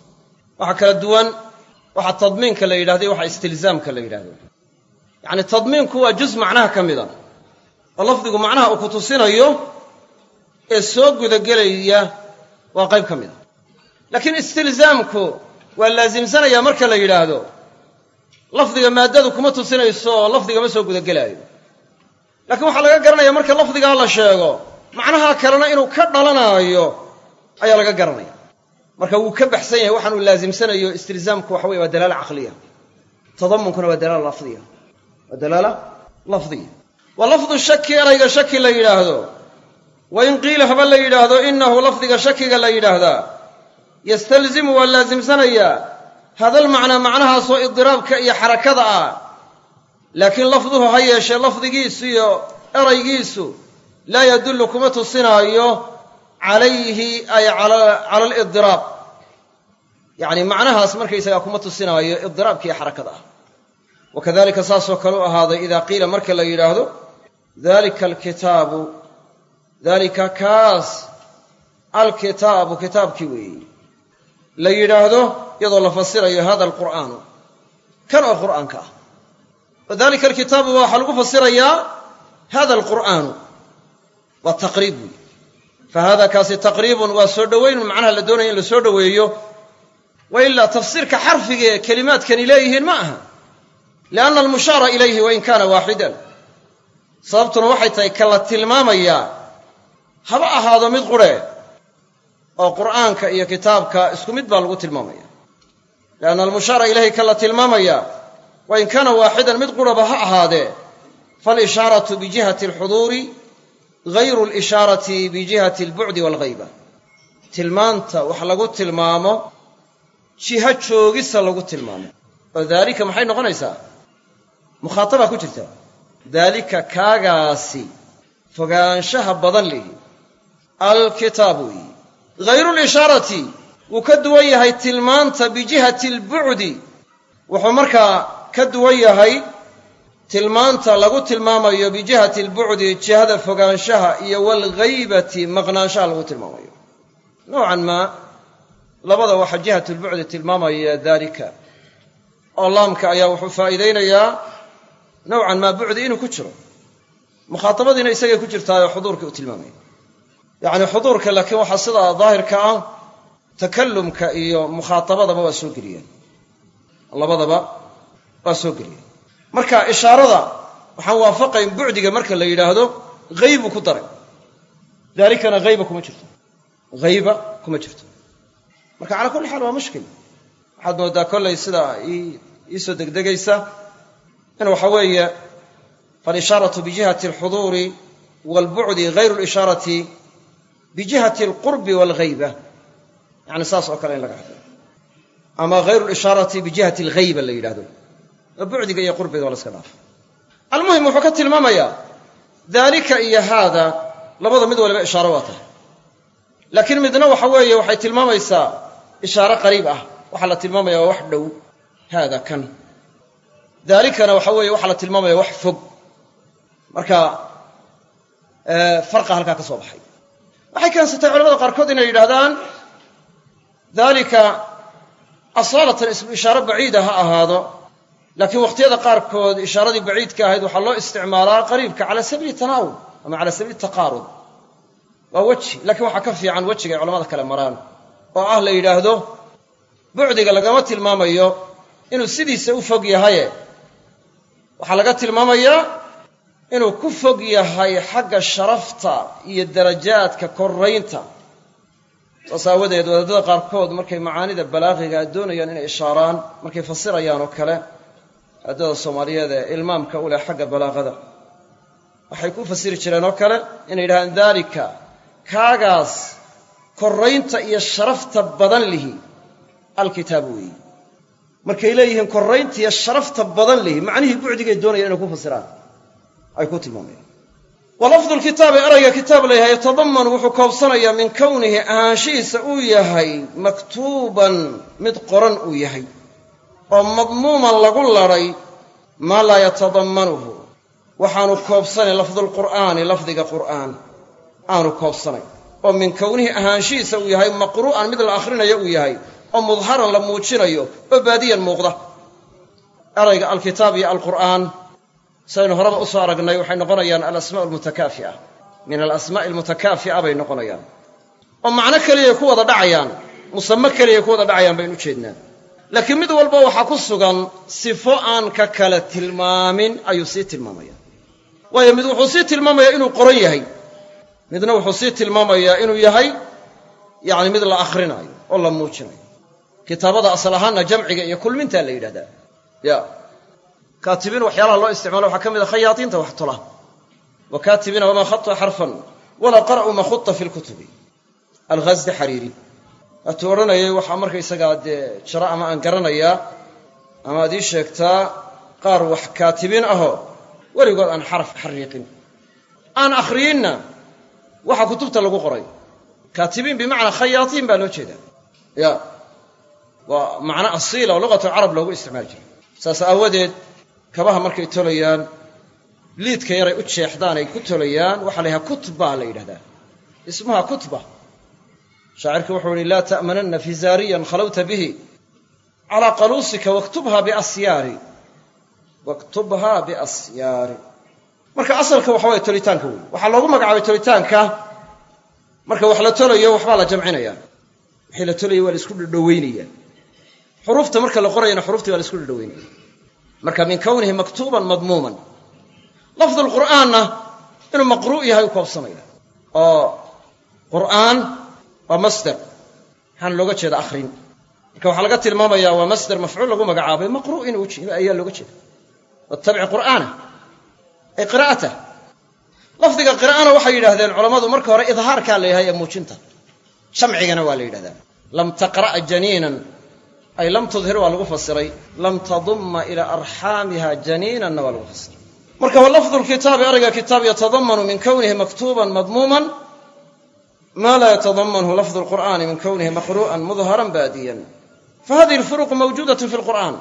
A: waxaa kala duwan waxa tadmiinka la yidhahdo waxa istilzaamka la yidhahdo yacni tadmiinku waa juz macnaha ka mida oo lafdigu macnaha uu ku tusinayo ee soo gudagelaya waa qayb ka mid a laakiin istilzaamku waa laasimsanaya marka la yidhaahdo lafdiga maaddadu kuma tusinayso oo lafdigama soo gudagelaayo. Laakiin waxaa laga garanaya marka lafdigaa la sheego macnaha kalena inuu ka dhalanaayo ayaa laga garanaya. Marka wuu ka baxsan yahay waxaanuu laasimsanayo istilzaamku waxa weye waa dalaala caqliya. Tadamunkuna waa dalaala lafdiya. Waa dalaala lafdiya wa lafdu shaki erayga shaki la yidhaahdo. Wa in qiila haba la yidhaahdo innahu lafdiga shakiga la yidhaahdaa yastalzimu waa laasimsanayaa hadalmacnaa macnahaasoo idiraabka iyo xarakada ah. Laakiin lafduhu ha yeeshee lafdigiisu iyo eraygiisu laa yadullu kuma tusinaayo calayhi ay cala alidiraab yacni macnahaas markaysagaa kuma tusinaayo idiraabka iyo xarakada ah. Wa kadalika saasoo kale u ahaaday idaa qiila marka la yidhaahdo dalika alkitaabu dalika kaas alkitaabu kitaabkii weeye la yidhaahdo iyadoo la fasirayo hada alqur'aanu kan oo qur'aanka ah wa dalika alkitaabu waxaa lagu fasirayaa hada alqur'aanu waa taqriib weeye fa hada kaasi taqriibun waa soo dhowaynun macnaha la doonaya in la soo dhoweeyo wa ilaa tafsiirka xarfiga kelimaadkani leeyihiin ma aha lianna almushaara ilayhi wain kaana waaxidan sababtuna waxay tahay ka la tilmaamayaa haba ahaado mid qurhe oo qur'aanka iyo kitaabka isku mid baa lagu tilmaamaya. Lianna almushaara ilayhi ka la tilmaamaya wain kaana waaxidan mid qurhaba ha ahaadee faalishaaratu bijihati alxuduuri gayru alishaarati bijihati albucdi waalghayba tilmaanta wax lagu tilmaamo jiho joogisa lagu tilmaamo. Oo daalika maxay noqonaysaa? Mukhaatabaa ku jirta daalika kaagaasi fogaanshaha badan lihi alkitaab weeyi hayru lishaarati wuu ka duwan yahay tilmaanta bijihati albucdi wuxuu markaa ka duwan yahay tilmaanta lagu tilmaamayo bijihati albucdi jihada fogaanshaha iyo waalghaybati maqnaanshaha lagu tilmaamayo. Nowcan maa labada waxa jihat lbucdi tilmaamaya daalika. Oo laamka ayaa wuxuu faa'iidaynayaa nowcan maa bucdi inuu ku jiro. Mukhaatabadiina isagay ku jirtaayoo xuduurkii u tilmaamaya yacni xuduurka laakiin waxaa sidaa daahirka ah takallumka iyo mukhaatabadaba waa soo geliyeen. Labadaba waa soo geliyeen. Marka ishaarada waxaan waafaqayn bucdiga marka la yidhaahdo haybu ku daray. Daalikana hayba kuma jirto. Hayba kuma jirto. Marka calaa kulli xaal waa mushkil. Waxaad moodaa kollay sidaa iisoo degdegaysa in waxa weeye faalishaaratu bijihati alxuduuri waalbucdi hayru lishaarati bijihati alqurbi waalghayba yani saas oo kale in laga hadlo. Ama hayru lishaarati bijihati alghayba la yidhahdo oo bucdiga iyo qurbiga la iska dhaafa almuhim wuxuu ka tilmaamayaa daalika iyo haada labada mid waliba ishaaro waa tahay. Laakiin midna waxa weeye waxay tilmaamaysaa ishaaro qariib ah. Waxaa la tilmaamaya waa wax dhow. Haada kan daalikana waxa weeye waxaa la tilmaamaya wax fog. Marka farqa halkaa ka soo baxay. Waxay keensatay culamada qaarkood inay yidhahdaan daalika asaalatan ismu ishaaro baciida ha ahaado. Laakiin wakhtiyada qaarkood ishaaradii baciidka ahayd waxaa loo isticmaalaa qariibka cala sabiili tanaawul ama cala sabiili taqaarud. Waa weji. Laakiin waxaa ka fiican wejiga ay culamada kale maraan. Oo ah la yidhaahdo bucdiga lagama tilmaamayo inuu sidiisa u fog yahaye waxaa laga tilmaamayaa inuu ku fog yahay xagga sharafta iyo darajaadka koraynta saas aawadeed wadaadada qaarkood markay macaanida balaaqiga doonayaan inay ishaaraan markay fasirayaan oo kale wadaadada soomaaliyeed ee ilmaamka u leh xagga balaaqada waxay ku fasiri jireen oo kale inay yidhahdaan daalika kaagaas koraynta iyo sharafta badan lihi alkitaabu weeyi markay leeyihiin koraynta iyo sharafta badan lihi macnihii bucdigay doonayaan inay ku fasiraan ay ku tilmaamayaan wa lafdu lkitaabi erayga kitaab layahay yatadaman wuxuu koobsanayaa min kownihi ahaanshihiisa uu yahay maktuuban mid qoran uu yahay oo madmuuman lagu ladhay maa laa yatadammanuhu. Waxaanu koobsanayn lafdulqur'aani lafdiga qur'aan aanu koobsanayn oo min kownihi ahaanshihiisa uu yahay maqru'an mid la akhrinayo uu yahay oo mudharan la muujinayo oo baadiyan muuqda. Erayga alkitaab iyo alqur'aan saynu horeba u soo aragnay waxay noqonayaan alasmaa almutakaafi'a. Min alasmaa'i almutakaafi'a bay noqonayaan. Oo macno keliyay ku wada dhacayaan musame keliyay ku wada dhacayaan baynu u jeednaa laakiin mid walba waxaa ku sugan sifo aan ka kala tilmaamin ayuu sii tilmaamaya waayo mid wuxuu sii tilmaamayaa inuu qoran yahay midna wuxuu sii tilmaamayaa inuu yahay yacni mid la akhrinayo oo la muujinayo kitaabada asal ahaanna jamciga iyo kulmintaa la yidhahdaa. Ya. Kaatibiin waxyaalaha loo isticmaalo waxaa ka mid a khayaadiinta wax tula. Wa kaatibiina wamaa khata xarfan walaa qara'uu ma khuta fi lkutubi alghasdi xariiri waatuu odhanayay waxaa markaysagaa dee jaro ama aan garanayaa ama ad ii sheegtaa qaar wax kaatibiin ahoo weligood aan xaraf xariiqin. Aan akhriyinna waxa kutubta lagu qoray. Kaatibiin bimacnaa khayaatiin baa loo jeedaa. Ya waa macno asiila oo luqatu carab loogu isticmaali jiray. Saas aawadeed kabaha markay tolayaan liidka yaray u jeexdaan ay ku tolayaan waxaa la yidhaha kutba la yidhahdaa. Ismuha kutba. Shaacirkii wuxuu ihi laa ta'mananna fizaariyan khalawta bihi calaa qaluusika waktubha biasyaari. Waktubha biasyaari. Marka asalka waxa waye tolitaanka wey waxaa loogu magacaabay tolitaanka marka wax la tolayo waxbaa la jamcinaya. Wixii la tolaya waa la isku dhadhoweynaya xuruufta marka la qorayana xuruftii waa la isku dhadhoweynaya marka min kownihi maktuuban madmuuman. Lafdu lqur'aanna inuu maqruu' yahay u koobsanaya oo qur'aan waa masder. Waxaana looga jeeda akhrin. Marka waxaa laga tilmaamaya waa masder mafcuul lagu magacaabay maqru' inuu ayaa looga jeeda wattabici qur'aana ay qiraa'atah lafdiga qiraa'ana waxay yidhahdeen culammadu marka hore idhaarkaa la yahay ee muujinta. Jamcigana waa la yidhahdaa lam taqra' janiinan ay lam tudhir waa lagu fasiray. Lam tadumma ilaa arxaamiha janiinanna waa lagu fasiray. Marka wa lafdu lkitaabi erayga kitaab yatadamanu min kownihi maktuuban madmuuman. Maa laa yatadamanhu lafdu lqur'aani min kownihi maqru'an mudharan baadiyan. Fa hadihi mawjuudatun fi lqur'aan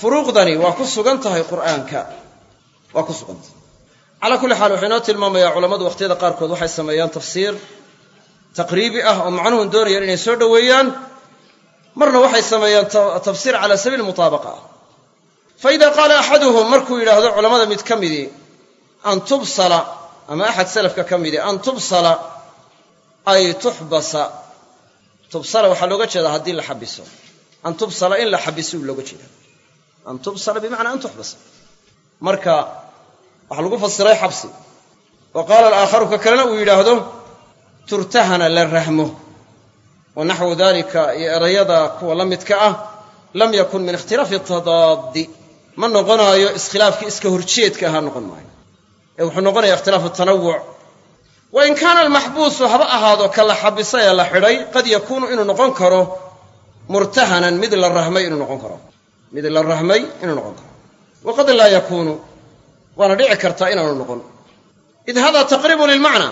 A: furuuqdani waa ku sugan tahay qur'aanka. Waa ku sugan tahay. Calaa kulli xaal wuxuu inoo tilmaamayaa culammadu wakhtiyada qaarkood waxay sameeyaan tafsiir taqriibi ah oo macnuhun doonayaan inay soo dhoweeyaan marna waxay sameeyaan tafsiir cala sabiil mutaabaqa. Ah fa ida qaala axaduhum markuu yidhaahdo culammada mid ka midii an tubsala ama axad salafka ka midii an tubsala ay tuxbasa. Tubsala waxaa looga jeedaa haddii la xabiso. An tubsala in la xabiso uu looga jeeda an tubsala bimacnaa an tuxbasa. Marka waxaa lagu fasiray xabsi. Wa qaala alaakharu ka kalena uu yidhaahdo turtahana la rahmo wa naxwu dalika iyo erayada kuwa la midka ah lam yakun min ikhtilaafi tadaadi ma noqonaayo iskhilaafkii iska horjeedka ahaa noqon maayo. Ee wuxuu noqonaya ikhtilaafu tanawuc wa in kaana almaxbuusu haba ahaado ka la xabisay ee la xidhay qad yakuunu inuu noqon karo murtahanan mid la rahmay inuu noqon karo. Mid la rahmay inuu noqon karo. Waqad laa yakuunu waana dhici kartaa inaanu noqon. Id hada taqriibu lilmacna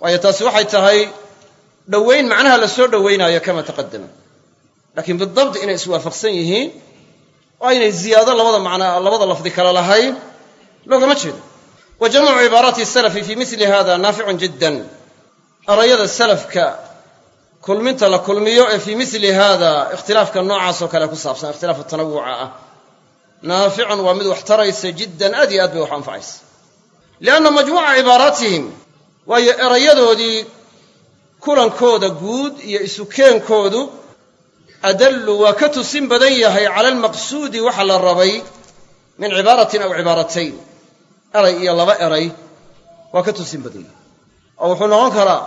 A: waayo taasi waxay tahay dhowayn macnaha la soo dhowaynaayo kama taqadama laakiin bidabdi inay iswaafaqsan yihiin oo aynay ziyaado labada macnaa labada lafdi kale lahayn loogama jeedo. Wa jamcu cibaaraati salafi fii mili hada naaficun jiddan. Erayada salafka kulminta la kulmiyo ee fii mili hada ikhtilaafka noocaas oo kale ku saabsan ikhtilaafu tanawuca ah. Naaficun waa mid wax taraysa jiddan aad iyo aad bay wax anfacaysa lianna majmuuca cibaaraatihim waayo erayadoodii kulankooda guud iyo isukeenkoodu adallu waa ka tusin badan yahay cala almaqsuudi waxa la rabay min cibaaratin aw cibaaratayn. Eray iyo laba eray waa ka tusin badan yahay. Oo wuxuu noqon karaa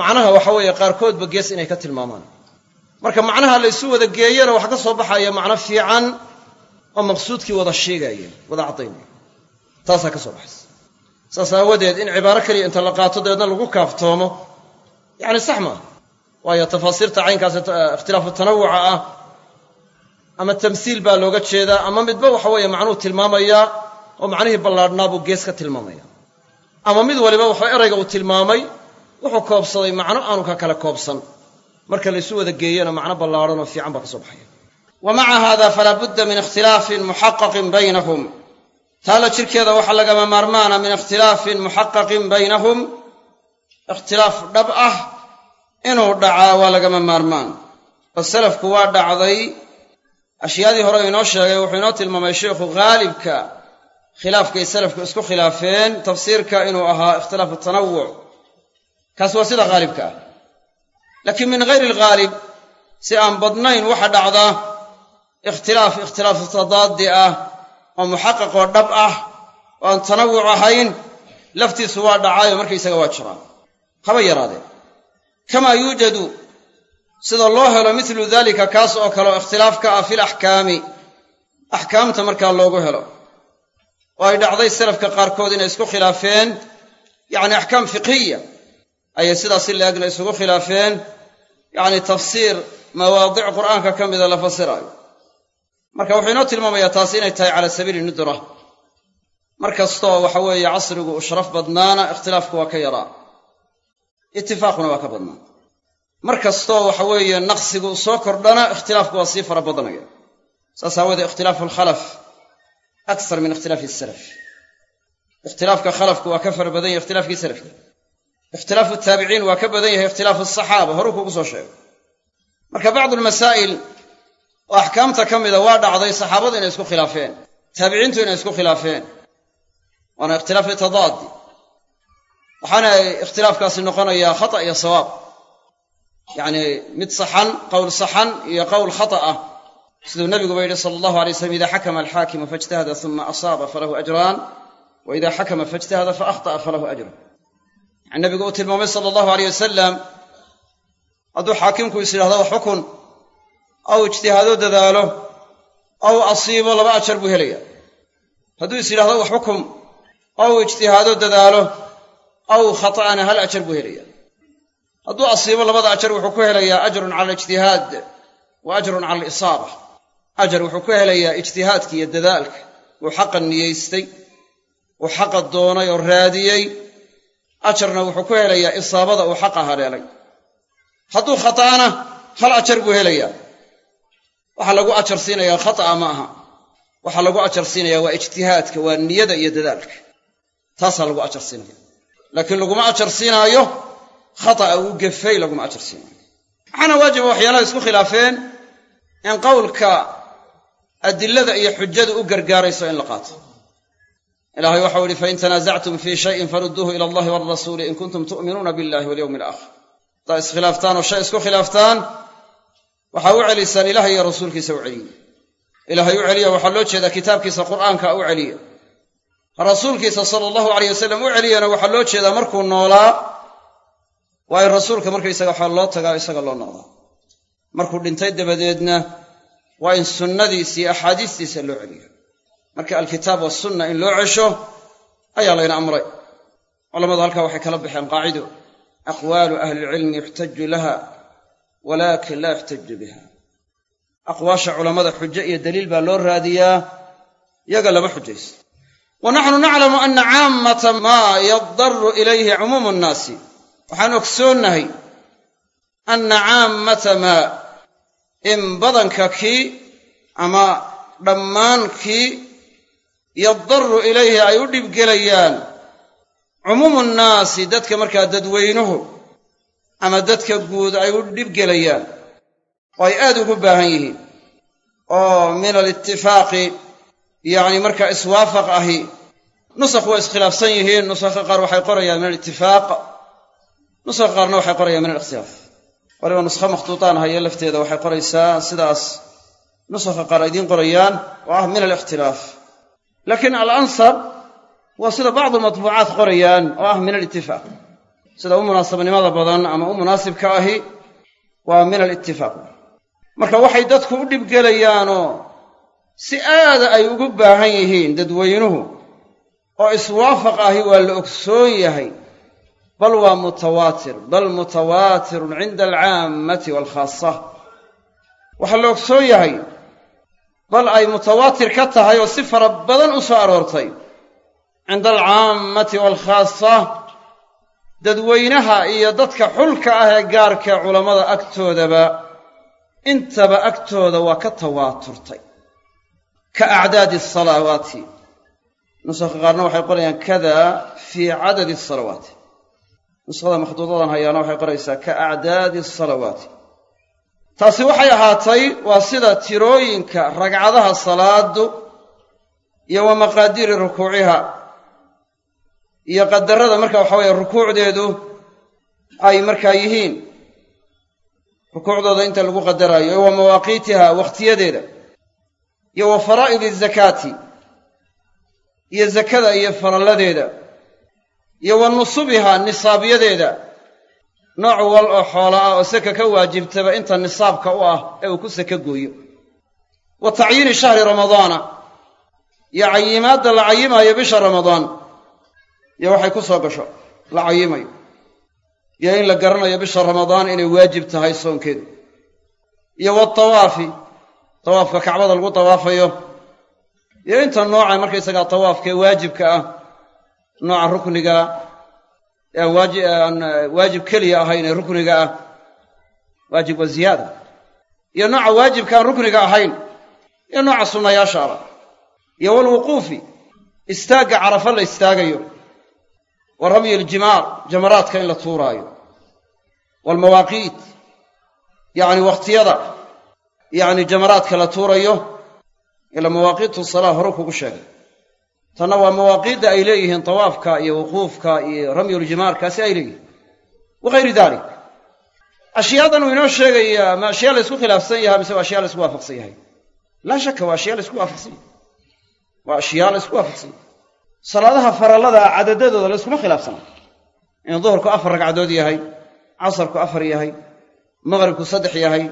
A: macnaha waxa weeye qaarkoodba gees inay ka tilmaamaan. Marka macnaha la ysu wada geeyana waxaa ka soo baxaya macno fiican oo maqsuudkii wada sheegaya wada caddaynaya. Taasaa ka soo baxaysa. Saas aawadeed in cibaaro keliya inta la qaato dabeedna lagu kaaftoomo yacni sax maaha waayo tafaasiirta caynkaas ikhtilaafu tanawuca ah ama tamsiil baa looga jeedaa ama midba waxa weeye macnuhu tilmaamayaa oo macnihii ballaadhnaa buu gees ka tilmaamaya ama mid waliba waxa erayga uu tilmaamay wuxuu koobsaday macno aanu ka kale koobsan marka laysu wada geeyana macno ballaadhan oo fiican baa ka soo baxaya wa maca hada falaa budda min ikhtilaafin muxaqaqin baynahum taala jirkeeda waxaa lagama maarmaana min ikhtilaafin muxaqaqin baynahum ikhtilaaf dhab ah inuu dhacaa waa lagama maarmaan. Oo salafku waa dhacday. Ashyaadii hore inoo sheegay wuxuu inoo tilmaamay sheikhu haalibka khilaafkay salafku isku khilaafeen tafsiirka inuu ahaa ikhtilaafu tanawuc kaas waa sida haalibka ah. Laakiin min hayri alghaalib si aan badnayn waxa dhacda ikhtilaaf ikhtilaafu tadaadi ah oo muxaqaqoo dhab ah oo aan tanawuc ahayn laftiisu waa dhacaayo markaysaga waa jiraan haba yaraadeen. Kamaa yuujadu sida loo helo milu dalika kaas oo kale oo ikhtilaafka ah fil axkaami axkaamta markaa loogu helo. Oo ay dhacday salafka qaarkood inay isku khilaafeen yacni axkaam fiqhiya ayay sidaas si la-egna isugu khilaafeen. Yacni tafsiir mawaadic qur'aanka ka mida la fasiraayo. Marka wuxuu inoo tilmaamayaa taasi inay tahay cala sabiili nudra. Mar kastoo waxa weeye casrigu uu sharaf badnaana ikhtilaafku waa ka yaraa itifaaquna waa ka badnaa. Mar kastoo waxa weeye naqsigu soo kordhana ikhtilaafku waa sii fara badanaya saas aawoodee ikhtilaafu alkhalaf akthar min ikhtilaafi salaf. Ikhtilaafka khalafku waa ka fara badan yahay ikhtilaafkii salafka. Ikhtilaafu taabiciin waa ka badan yahay ikhtilaafu asaxaaba horuu kugu soo sheegay marka bacdu almasaa'il oo axkaamta ka mida waa dhacday saxaabadu inay isku khilaafeen taabiciintu inay isku khilaafeen. Waana ikhtilaafi tadaadi waxaana ikhtilaafkaasi noqonayaa khata iyo sawaab. Yacni mid saxan qowl saxan iyo qowl khata ah. Siduu nabiguba yidhi sala allahu alay slam ida xakama alxaakimu faijtahada uma asaaba falahu ajraan wa ida xakama faijtahada faahta'a falahu ajrun. Yani nabigu uu tilmaamay sala allahu aleyh wasalam hadduu xaakimku is yidhahdo xukun aw ijtihaado dadaalo aw asiibo laba ajar buu helaya hadduu is yidhahdo wax xukum aw ijtihaado dadaalo aw khata'ana hal ajar buu helaya hadduu asiibo labada ajar wuxuu ku helayaa ajrun cala alijtihaad wa ajrun cala alisaaba. Ajar wuxuu ku helayaa ijtihaadka iyo dadaalka. Uu xaqa niyeystay uu xaqa doonay oo raadiyey. Ajarna wuxuu ku helayaa isaabada uu xaqa haleelay. Hadduu khata'ana hal ajar buu helayaa. Waxaa lagu ajar siinayaa khata'a ma aha. Waxaa lagu ajar siinayaa waa ijtihaadka waa niyada iyo dadaalka. Taasaa lagu ajar siinaya laakiin laguma ajar siinaayo khata'a uu gefay laguma ajar siinaayo waxaana waajiba waxyaalaha isku khilaafeen in qowlka adilada iyo xujada u gargaarayso in la qaato. Ilahay waxau ihi fain tanaasactum fii shayin farudduuhu ila allahi walrasuuli in kuntum tu'minuuna billahi walyowmi alaakhir haddaa iskhilaaftaan oo shay isku khilaaftaan waxaa u celisaan ilaah iyo rasuulkiisa u celiya ilaahay u celiya waxaa loo jeedaa kitaabkiisa qur'aanka u celiya rasuulkiisa sala allahu aleyh wasalam u celiyana waxaa loo jeedaa markuu noolaa waa in rasuulka markaysaga waxaa loo tagaa isaga loo noqdaa. Markuu dhintay dabadeedna waa in sunnadiisa iyo axaadiistiisa loo celiya marka alkitaab wasunna in loo cesho ayaa layna amray. Culammadu halkaa waxay kala baxeen qaacido aqwaalu ahlilcilmi yuxtaju laha walaakin laa yuxtaju biha. Aqwaasha culammada xujo iyo daliil baa loo raadiyaa yaga lama xujayso wa naxnu naclamu ana caammata maa yadaru ilayhi cumuumu nnaasi. Waxaan ogsoonnahay anna caammata maa in badanka kii ama dhammaan kii yadaru ilayhi ay u dhibgelayaan cumuumu nnaasi dadka markaa dadweynuhu ama dadka guud ay u dhibgelayaan oo ay aad ugu baahan yihiin. Oo min alittifaaqi yacni markaa iswaafaq ahi nusakh waa iskhilaafsan yihiin nusakha qaar waxay qorayaan min alitifaaq nusakha qaarna waxay qorayaan min alikhtilaaf waliba nuskho makhtuutaan haye lafteeda waxay qoraysaa sidaas nusakha qaar idiin qorayaan oo ah min alikhtilaaf. Laakiin alansab waa sida bacdu matbuucaat qorayaan oo ah min alitifaaq sida u munaasabnimada badan ama u munaasibka ahi waa min alitifaaq marka waxay dadku u dhibgelayaanoo si aada ay ugu baahan yihiin dadweynuhu oo iswaafaq ahi waa la ogsoon yahay bal waa mutawaatir bal mutawaatirun cinda alcaammati waalkhaasa waxaa la ogsoon yahay bal ay mutawaatir ka tahay oo si fara badan u soo aroortay cinda alcaammati waalkhaasa dadweynaha iyo dadka xulka ah ee gaarka culammada agtoodaba intaba agtooda waa ka tawaaturtay ka acdaadi asalawaati nusakha qaarna waxay qorayaan kada fii cadadi asalawaati nuskhada makhduudadan hayaana waxay qoraysaa ka acdaadi asalawaati taasi waxay ahaatay waa sida tirooyinka ragcadaha salaadu iyo wa maqaadiiri rukuuciha iyo qadarada marka waxa weeye rukuucdeedu ay markaa yihiin. Rukuucdooda inta lagu qadaraayo iyo wa mawaaqiitiha wakhtiyadeeda iyo wa faraa'idi azakaati iyo zakada iyo faralladeeda iyo wa nusubiha nisaabyadeeda nooc wal oo xoola ah oo saka ka waajibtaba inta nisaabka u ah ee uu ku saka gooyo. Wa tacyiini shahri ramadaana iyo cayimaadda la cayimaayo bisha ramadaan iyo waxay ku soo gasho la cayimayo iyo in la garanayo bisha ramadaan inay waajib tahay soonkeedu. Iyo watawaafi tawaafka kacbada lagu tawaafayo. Iyo inta nooca markaysagaa tawaafkaee waajibka ah nooca rukniga ee aan waaji aan waajib keliya ahayn ee rukniga ah waajib wa ziyaada. Iyo nooca waajibka aan rukniga ahayn iyo nooca sunnayaasha aba iyo walwuquufi istaagga carafa la istaagayo. Wa ramyi aljimaar jamaraadka in la tuuraayo. Waalmawaaqiit yacni wakhtiyada yacni jamaraadka la tuurayo ila mawaaqiitu salaa hore kugu sheegay. Tanna waa mawaaqiidda ay leeyihiin tawaafka iyo wuquufka iyo ramyuljimaarkaasi ay leeyihiin. Wakayri dalik ashyaadan uu inoo sheegayaa ma ashyaa la ysku khilaafsan yahay mise waa ashyaa la isku waafaqsan yahay? Laa shaka waa ashyaa la isku waafaqsan yahay. Waa ashyaa la isku waafaqsan yahay. Salaadaha farallada cadadadooda la yskuma khilaafsana in duhurku afar ragcadood yahay casarku afar yahay maqribku saddex yahay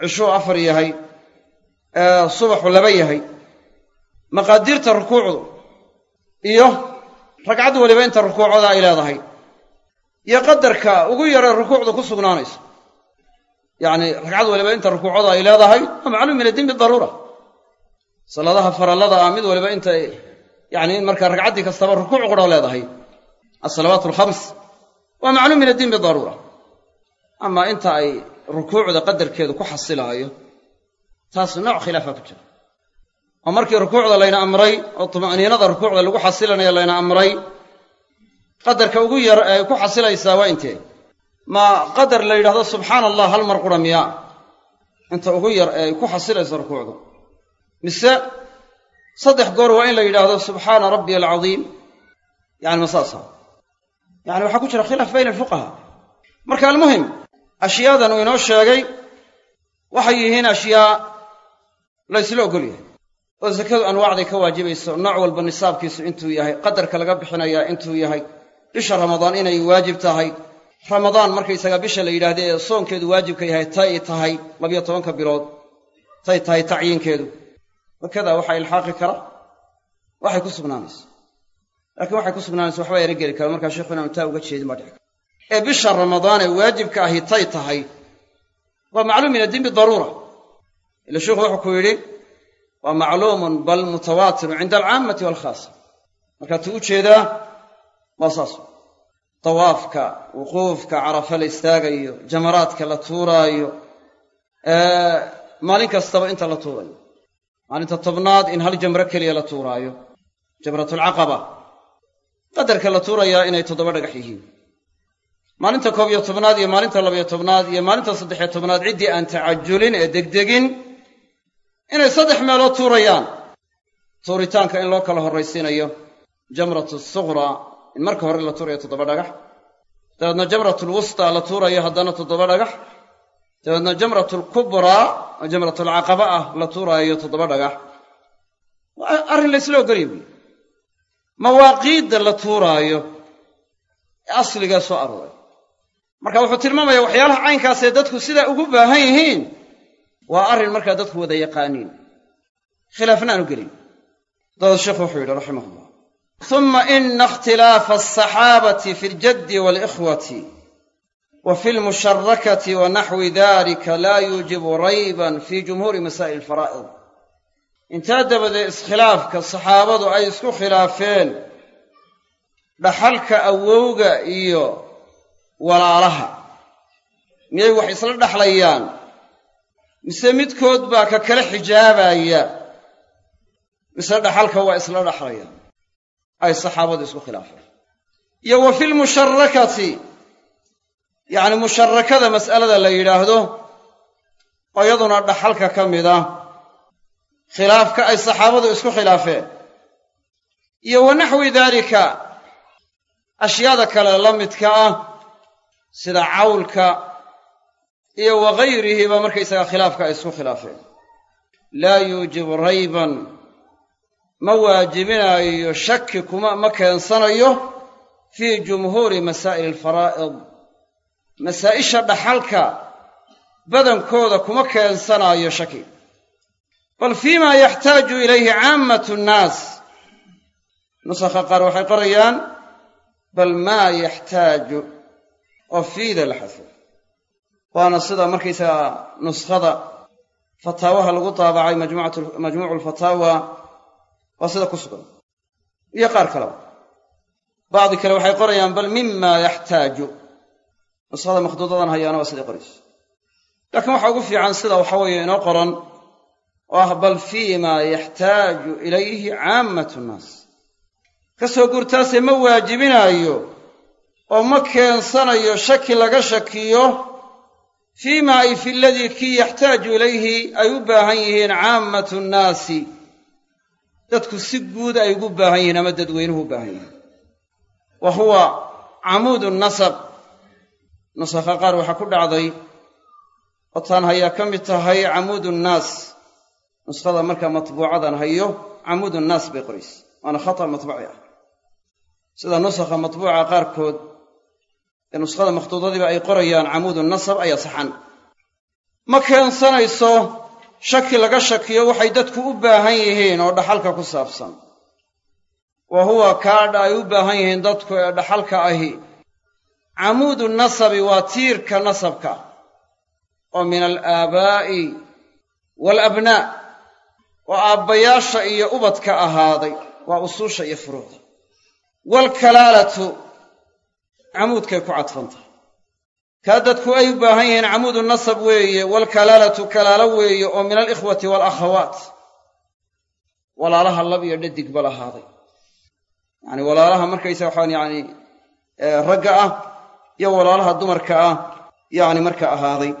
A: cishuu afar yahay subaxu laba yahay maqaadiirta rukuucdu iyo ragcad waliba inta rukuucooda ay leedahay iyo qadarka ugu yaree rukuucdu ku sugnaanayso. Yacni ragcad waliba inta rukuucooda ay leedahay waa macluum min addiin bidaruura salaadaha farallada ah mid waliba inta yacni in markaa ragcaddii kastaba rukuuc qura leedahay alsalawaat alkhams waa macluum min addiin bidaruura ama inta ay rukuucda qadarkeedu ku xasilaayo taas nooc khilaafa ku jira. Oo markii rukuucda layna amray oo tuma'niinada rukuucda lagu xasilanaya layna amray qadarka ugu yar ee ku xasilaysaa waa intee? Ma qadar la yidhahdo subxaana allah hal mar qura miyaa? Inta ugu yar ee ay ku xasilayso rukuucdu. Mise saddex goor waa in la yidhaahdo subxaana rabbiya alcadiim yani ma saasa yani waxaa ku jira khilaaf bayna alfuqaha marka almuhim ashyaadan uu inoo sheegay waxay yihiin ashyaa la ysla ogol yahay oo sakadu anwaacday ka waajibayso nooc walba nisaabkiisu intuu yahay qadarka laga bixinayaa intuu yahay bisha ramadaan inay waajib tahay. Ramadaan markaysaga bisha la yidhaahda ee soonkeedu waajibka yahay tay tahay labiyo tobanka bilood tay tahay tacyiinkeedu. Wakada waxaa ilxaaqi kara waxay ku sugnaanayso. Laakiin waxay ku sugnaanayso waxba yana geli kara. Markaa sheikhu inaan taa uga jeedin baa dhici kara ee bisha ramadaan ee waajibka ahi tay tahay waa macluum min addiin bidaruura ila sheikhu wuxuu ku yidhi waa macluumun bal mutawaatirun cinda alcaammati waalkhaasa markaa tuu u jeedaa waa saas. Tawaafka wuquufka carafa la istaagayo jamaraadka la tuuraayo maalin kastaba inta la tuurayo. Maalinta tobnaad in hal jamro keliya la tuuraayo. Jamratulcaqaba qadarka la tuurayaa inay toddoba dhagax yihiin maalinta koob iyo tobnaad iyo maalinta labayo tobnaad iyo maalinta saddexiyo tobnaad ciddii aan tacajulin ee degdegin inay saddex meelood tuurayaan. Tuuritaanka in loo kala horraysiinayo jamratu suqraa in marka hore la tuurayo toddoba dhagax dabeedna jamratulwustaa la tuurayo haddana toddoba dhagax dabeedna jamratulkubraa oo jamratulcaqaba ah la tuuraayo toddoba dhagax. Waa arrin la ysla ogolya buyi mawaaqiidda la tuuraayo ee asligaa soo arooray marka wuxuu tilmaamayaa waxyaalaha caynkaasee dadku sidaa ugu baahan yihiin waa arrin markaa dadku wada yaqaaniin. Khilaafna aanu gelin. Dabeed sheekhu wuxuu yidhi raximah ullah uma ina ikhtilaafa alsaxaabati fi ljaddi waalikhwati wa fi lmusharakati wa naxwi dalika laa yuujibu rayban fi jumhuuri masaa'il alfaraa'id intaa dabadeed iskhilaafka saxaabadu ay isku khilaafeen dhaxalka awowga iyo walaalaha. Miyay wax isla dhexlayaan mise midkood baa ka kala xijaabaya? Mise dhaxalka waa isla dhaxlaya ay saxaabadu isku khilaafeen. Iyo wa fi lmusharakati yacni musharakada mas'alada la yidhaahdo iyaduna dhaxalka ka mid ah khilaafka ay saxaabadu isku khilaafeen. Iyo wa naxwi daalika ashyaada kale la midka ah sida cawlka iyo wa gayrihiba markaysaga khilaafka ay isku khilaafeen. Laa yuujibu rayban ma waajibinaayo shaki kuma ma keensanayo fii jumhuuri masaa'il alfaraa'id. Masaa'isha dhaxalka badankooda kuma keensanaayo shaki bal fiima yaxtaaju ilayhi caammatu nnaas. Nusakha qaar waxay qorayaan bal maa yaxtaaju oo fiida la xadfo. Waana sida markaysaga nuskhada fataawaha lagu daabacay majmuucu alfataawa waa sida ku sugan. Iyo qaar kaleba bacdi kale waxay qorayaan bal mima yaxtaaju. Nuskhada makhduudadan hayaana waa siday qorayso. Laakiin waxa ugu fiican sida waxa weeye inoo qoran oo ah bal fiima yaxtaaju ilayhi caammatu nnaas. Ka soo guurtaase ma waajibinaayo oo ma keensanayo shaki laga shakiyo fiima ay fi ladii kii yaxtaaju ilayhi ay u baahan yihiin caammatu nnaasi. Dadku si guud ay ugu baahan yihiin ama dadweynuhu u baahan yihiin. Wa huwa camuudu nasab. Nusakha qaar waxaa ku dhacday oo taan hayaa ka mid tahay camuudu nnaas. Nuskhada markaa matbuucadan hayo camuudu nnaas bay qoraysa waana khata matbuci ah. Sida nusakha matbuuca qaarkood ee nuskhada makhduudadiiba ay qorayaan camuudu nasab ayaa saxan. Ma keensanayso shaki laga shakiyo waxay dadku u baahan yihiin oo dhaxalka ku saabsan. Wa huwa kaadha ay u baahan yihiin dadku ee dhaxalka ahi. Camuudu nasabi waa tiirka nasabka oo min alaabaa'i waalabnaa oo aabbayaasha iyo ubadka ahaaday waa usuusha iyo furuucda. Waalkalaalatu camuudkay ku cadfan tahay kaa dadku ay u baahan yihiin camuudu nasab weeye waalkalaalatu kalaalo weeye oo min alikhwati waalakhawaat walaalaha lab iyo dhadigba lahaaday yacani walaalaha markaysa waxaan yacni ragga ah iyo walaalaha dumarka ah yacni marka ahaaday.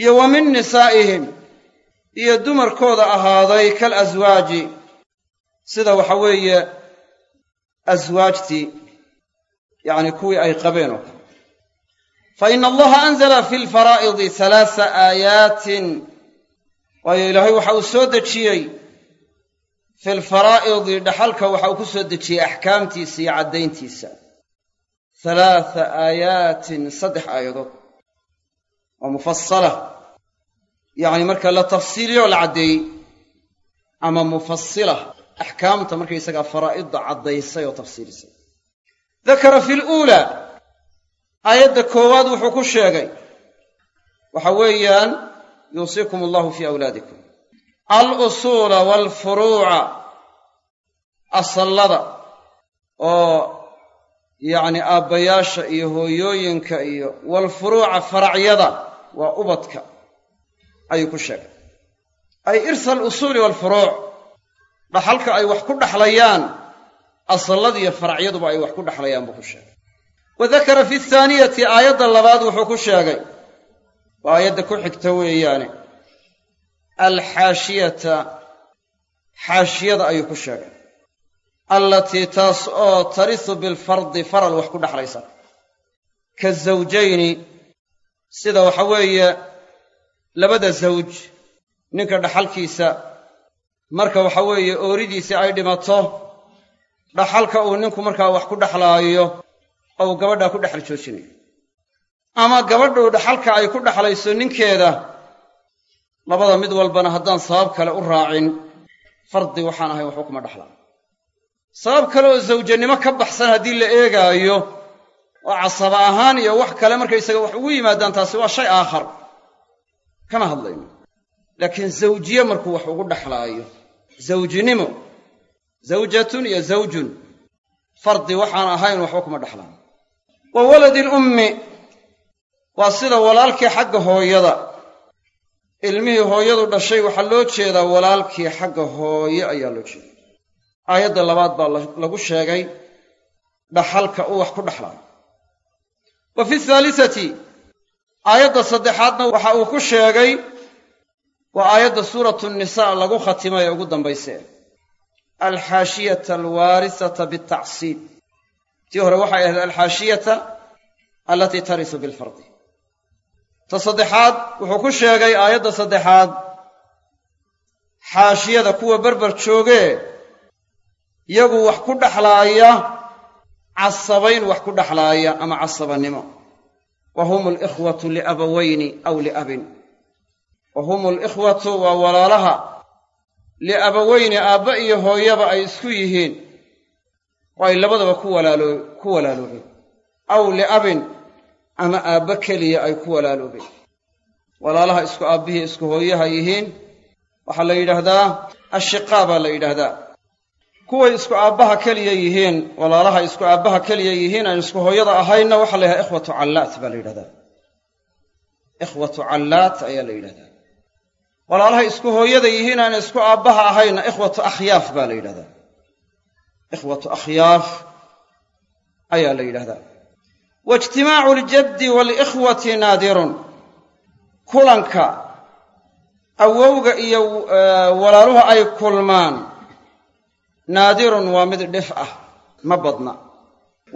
A: Iyo wa min nisaa'ihim iyo dumarkooda ahaaday kal aswaaji sida waxa weeye aswaajtii yacni kuwii ay qabeen oo kale fa ina allaha anzala fi lfaraa'idi halaasa aayaatin waayo ilaahay waxa uu soo dejiyey fi lfaraa'idi dhaxalka waxa uu ku soo dejiyey axkaamtiisa iyo caddayntiisa halaasa aayaatin saddex aayadood oo mufasala yacni marka la tafsiiliyo o la caddeeyey ama mufasila axkaamta markaysagaa faraa'idda caddaysay oo tafsiilisay dakara fi luulaa aayadda koowaad wuxuu ku sheegay waxa weeyaan yuusiikum allahu fii awlaadikum. Alusuula waalfuruuca asallada oo yacni aabbayaasha iyo hooyooyinka iyo waalfuruuca faracyada waa ubadka ayuu ku sheegay. Ay irsa alusuuli waalfuruuc dhaxalka ay wax ku dhaxlayaan asalladiiyo faracyaduba ay wax ku dhaxlayaan buu ku sheegay. Wa dakara fi thaaniyati aayadda labaad wuxuu ku sheegay waa aayadda ku xigta weeyaane alxaashiyata xaashiyada ayuu ku sheegay. Allatii taas oo tarisu bilfardi faral wax ku dhaxlaysa. Ka zawjayni sida waxa weeye labada zawj ninka dhaxalkiisa marka waxa weeye ooridiisii ay dhimato dhaxalka uu ninku markaa wax ku dhaxlaayo oo uu gabadhaa ku dhexal joojinayo ama gabadhuu dhaxalka ay ku dhaxlayso ninkeeda labada mid walbana haddaan sabab kale u raacin fardi waxaan ahay waxba kuma dhaxlaa. Sabab kale oo zawjanimo ka baxsan haddii la eegaayo oo casaba ahaan iyo wax kale markaysaga wax ugu yimaadaan taasi waa shay aakhar. Kama hadlayno. Laakiin zawjiye markuu wax ugu dhaxlaayo zawjinimo zawjatun iyo zawjun. Fardi waxaan ahayn waxba kuma dhaxlaan. Wa waladi lummi waa sida walaalkii xagga hooyada. Ilmihii hooyadu dhashay waxaa loo jeedaa walaalkii xagga hooye ayaa loo jeeda aayadda labaad baa lagu sheegay dhaxalka uu wax ku dhaxlaayo wa fi thaalisati aayadda saddexaadna waxa uu ku sheegay waa aayadda suuratu nisaa lagu khatimay ee ugu dambayse alxaashiyata alwaarisata bitacsiib. Tii hore waxay ahayd alxaashiyata alatii tarisu bilfardi. Ta saddexaad wuxuu ku sheegay aayadda saddexaad. Xaashiyada kuwa berber joogee yagu wax ku dhexlaaya casabayn wax ku dhexlaaya ama casabannimo. Wa hum alikhwatu liabawayni aw liabin wa hum alikhwatu waa walaalaha liabaweyni aabba iyo hooyaba ay isku yihiin. Oo ay labadaba ku walaaloo ku walaaloobeen aw liabin ama aabba keliya ay ku walaaloobeen walaalaha isku aabbihii isku hooyaha yihiin waxaa la yidhaahdaa ashiqaa baa la yidhaahdaa. Kuway isku aabbaha keliya yihiin walaalaha isku aabbaha keliya yihiin aan isku hooyada ahaynna waxaa la ikhwatu callaat baa la yidhahdaa ikhwatu callaat ayaa la yidhahdaa walaalaha isku hooyada yihiin aan isku aabbaha ahaynna ikhwatu akhyaaf baa la yidhahdaa. Ikhwatu akhyaaf ayaa la yidhahdaa. Waijtimaacu aljaddi waalikhwati naadirun. Kulanka awowga iyo walaaluhu ay kulmaan naadirun waa mid dhif ah ma badna.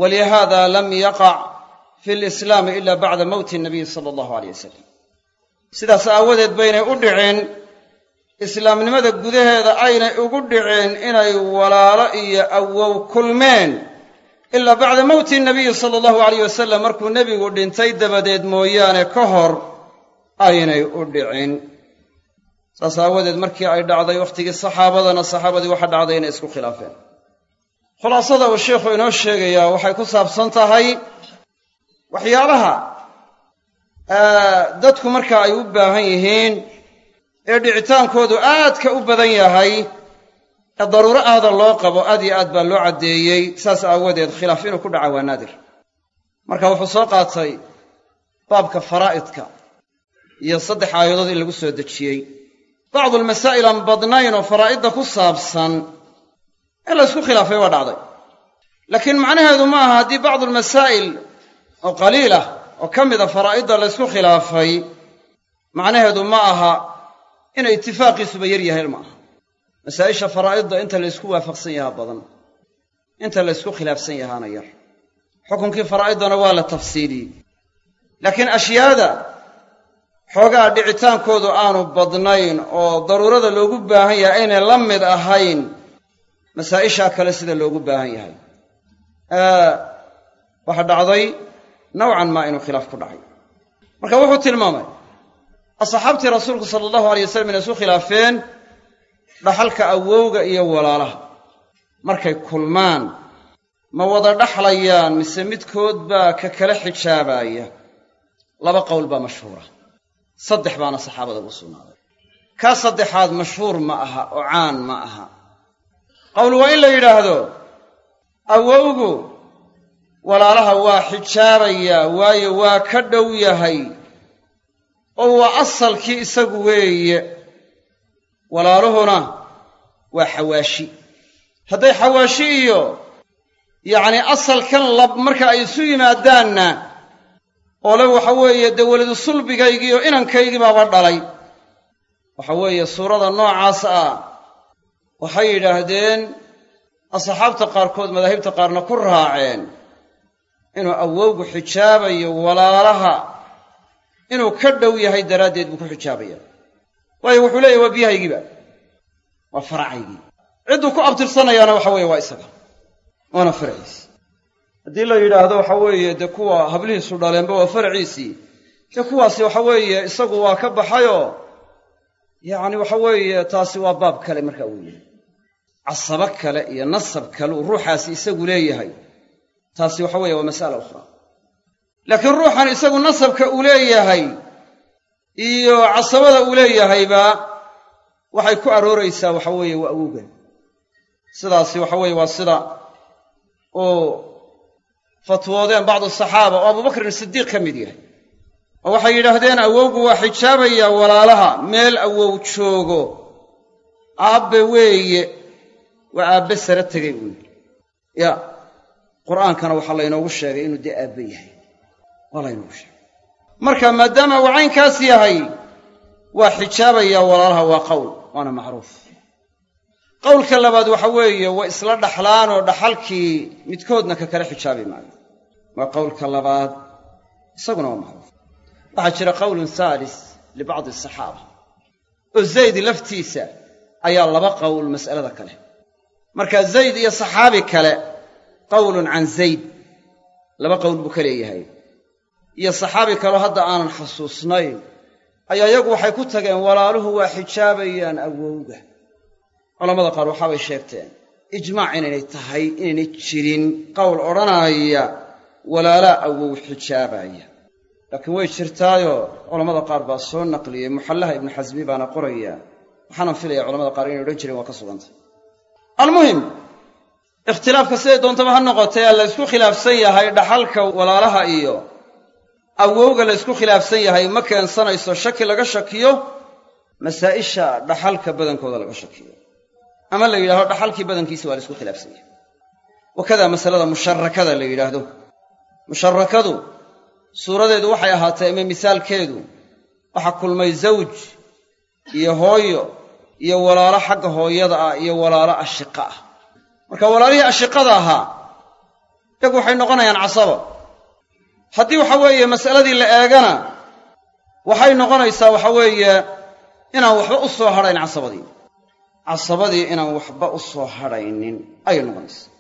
A: Walihaada lam yaqac fi lislaami ila bacda mowti nabiyi sala allahu aleyh wasalam sidaas aawadeed baynay u dhicin islaamnimada gudaheeda aynay ugu dhicin inay walaalo iyo awow kulmeen. Ilaa bacda mowti nabiyi sala allahu alayh wasalam markuu nebigu dhintay dabadeed mooyaane ka hor aynay u dhicin. Saas aawadeed markii ay dhacday wakhtigii saxaabadana saxaabadii waxa dhacday inay isku khilaafeen. Khulaasada uu sheikhu inoo sheegayaa waxay ku saabsan tahay waxyaalaha dadku marka ay u baahan yihiin ee dhicitaankoodu aadka u badan yahay ee daruuro aada loo qabo aad iyo aad baa loo caddeeyey. Saas aawadeed khilaaf inuu ku dhaca waa naadir. Marka wuxuu soo qaatay baabka faraa'idka iyo saddex aayadood in lagu soo dejiyey. Bacdu almasaa'il aan badnayn oo faraa'idda ku saabsan in la ysku khilaafay waa dhacday. Laakiin macnaheedu ma aha haddii bacdu almasaa'il oo qaliilah oo ka mida faraa'idda la ysku khilaafay macnaheedu ma aha inay itifaaqiisuba yar yahay ma aha. Masaa'isha faraa'idda inta la ysku waafaqsan yahaa badan inta la ysku khilaafsan yahaana yar. Xukunkii faraa'iddana waa la tafsiiliyey. Laakiin ashyaada xoogaa dhicitaankoodu aanu badnayn oo daruurada loogu baahan yahay aynay la mid ahayn masaa'ishaa kale sida loogu baahan yahay. Waxaa dhacday nowcan maa inuu khilaaf ku dhacay. Marka wuxuu tilmaamay asxaabtii rasuulku sala allahu alay wasalam inay isu khilaafeen dhaxalka awowga iyo walaalaha. Markay kulmaan ma wada dhaxlayaan mise midkood baa ka kala xijaabaaya laba qowl baa mashhuura. Saddex baana saxaabada ugu sugnaaday. Kaa saddexaad mashhuur ma aha oo caan ma aha. Qowl waa in la yidhaahdo awowgu walaalaha waa xijaabayaa waayo waa ka dhow yahay oo waa asalkii isagu weeye. Walaaluhuna waa xawaashi. Hadday xawaashi iyo yacnii asalkan lab marka ay isu yimaadaanna oo waxa weeye dee welidu sulbigaygiiyo inankaygii baaba dhalay. Waxa weeye suurada noocaas ah waxay yidhaahdeen asxaabta qaarkood madaahibta qaarna ku raaceen inuu awowgu xijaabayo walaalaha inuu ka dhow yahay daraaddeed buu ku xijaabaya waayo wuxuu leeyahy waa biyahaygiiba waa faracaygii. Cidduu ku abtirsanayaana waxa weeye waa isaga. Waana faraciisi haddii la yidhaahdo waxa weeye dee kuwa hablihiisu dhaleenba waa faraciisii dee kuwaasi waxa weeye isagu waa ka baxayoo yacni waxa weeye taasi waa baab kale markaa yahay casabo kale iyo nasab kale uu ruuxaasi isagu leeyahay taasi waxa weeye waa mas'ala ukhraa laakiin ruuxan isagu nasabka uu leeyahay iyo casabada uu leeyahayba waxay ku arooraysaa waxa weeye waa awowgan sidaasi waxa weeye waa sida uu fatwoodeen bacdu saxaaba oo abubakrin sidiiq ka mid yahay. Oo waxay yidhaahdeen awowgu waa xijaabayaa walaalaha meel awow joogo. Aabbe weeye waa aabbe sare tegay buu yidhi. Ya qur'aankana waxaa laynoogu sheegay inuu dee aabbe yahay. Waa laynoogu sheegay. Marka maadaama uu caynkaas yahay waa xijaabayaa walaalaha waa qowl waana macruuf. Qowlka labaad waxa weeye waa isla dhaxlaan oo dhaxalkii midkoodna ka kale xijaabi maayo. Waa qowlka labaad isaguna waa macruuf. Waxaa jira qowlun haalis libacdi asaxaaba oo zayd laftiisa ayaa laba qowl mas'alada kale. Marka zayd iyo saxaabi kale qowlun can zayd. Laba qowl buu ka leeyahay. Iyo saxaabi kaleo hadda aanan xasuusnayn ayaa iyagu waxay ku tageen walaaluhu waa xijaabayaan awowga. Culamada qaar waxaabay sheegteen ijmaac inaynay tahay inaynay jirin. Qowl odhanaaya walaalaa awow xijaabaya. Laakiin way jirtaayoo culammada qaar baa soo naqliyey muxallaha ibnu xasmi baana qoraya. Waxaanan filaya culamada qaar inay odhan jireen waa ka sugantay ikhtilaafka siday doontaba ha noqotee la ysku khilaafsan yahay dhaxalka walaalaha iyo awowga la ysku khilaafsan yahay ma keensanayso shaki laga shakiyo masaa'isha dhaxalka badankooda laga shakiyo. Ama la yidhahdo dhaxalkii badankiisa waa la isku khilaafsan yahay. Wakadaa masalada musharakada la yidhaahdo. Musharakadu suuradeedu waxay ahaatee ama misaalkeedu waxaa kulmay zawj iyo hooyo iyo walaalo xagga hooyada ah iyo walaalo ashiqa ah marka walaalihii ashiqada ahaa iyagu waxay noqonayaan casaba haddii waxa weeye mas'aladii la eegana waxay noqonaysaa waxa weeye inaan waxba u soo hadhayn casabadii. Casabadii inaan waxba u soo hadhaynin ayay noqonaysaa.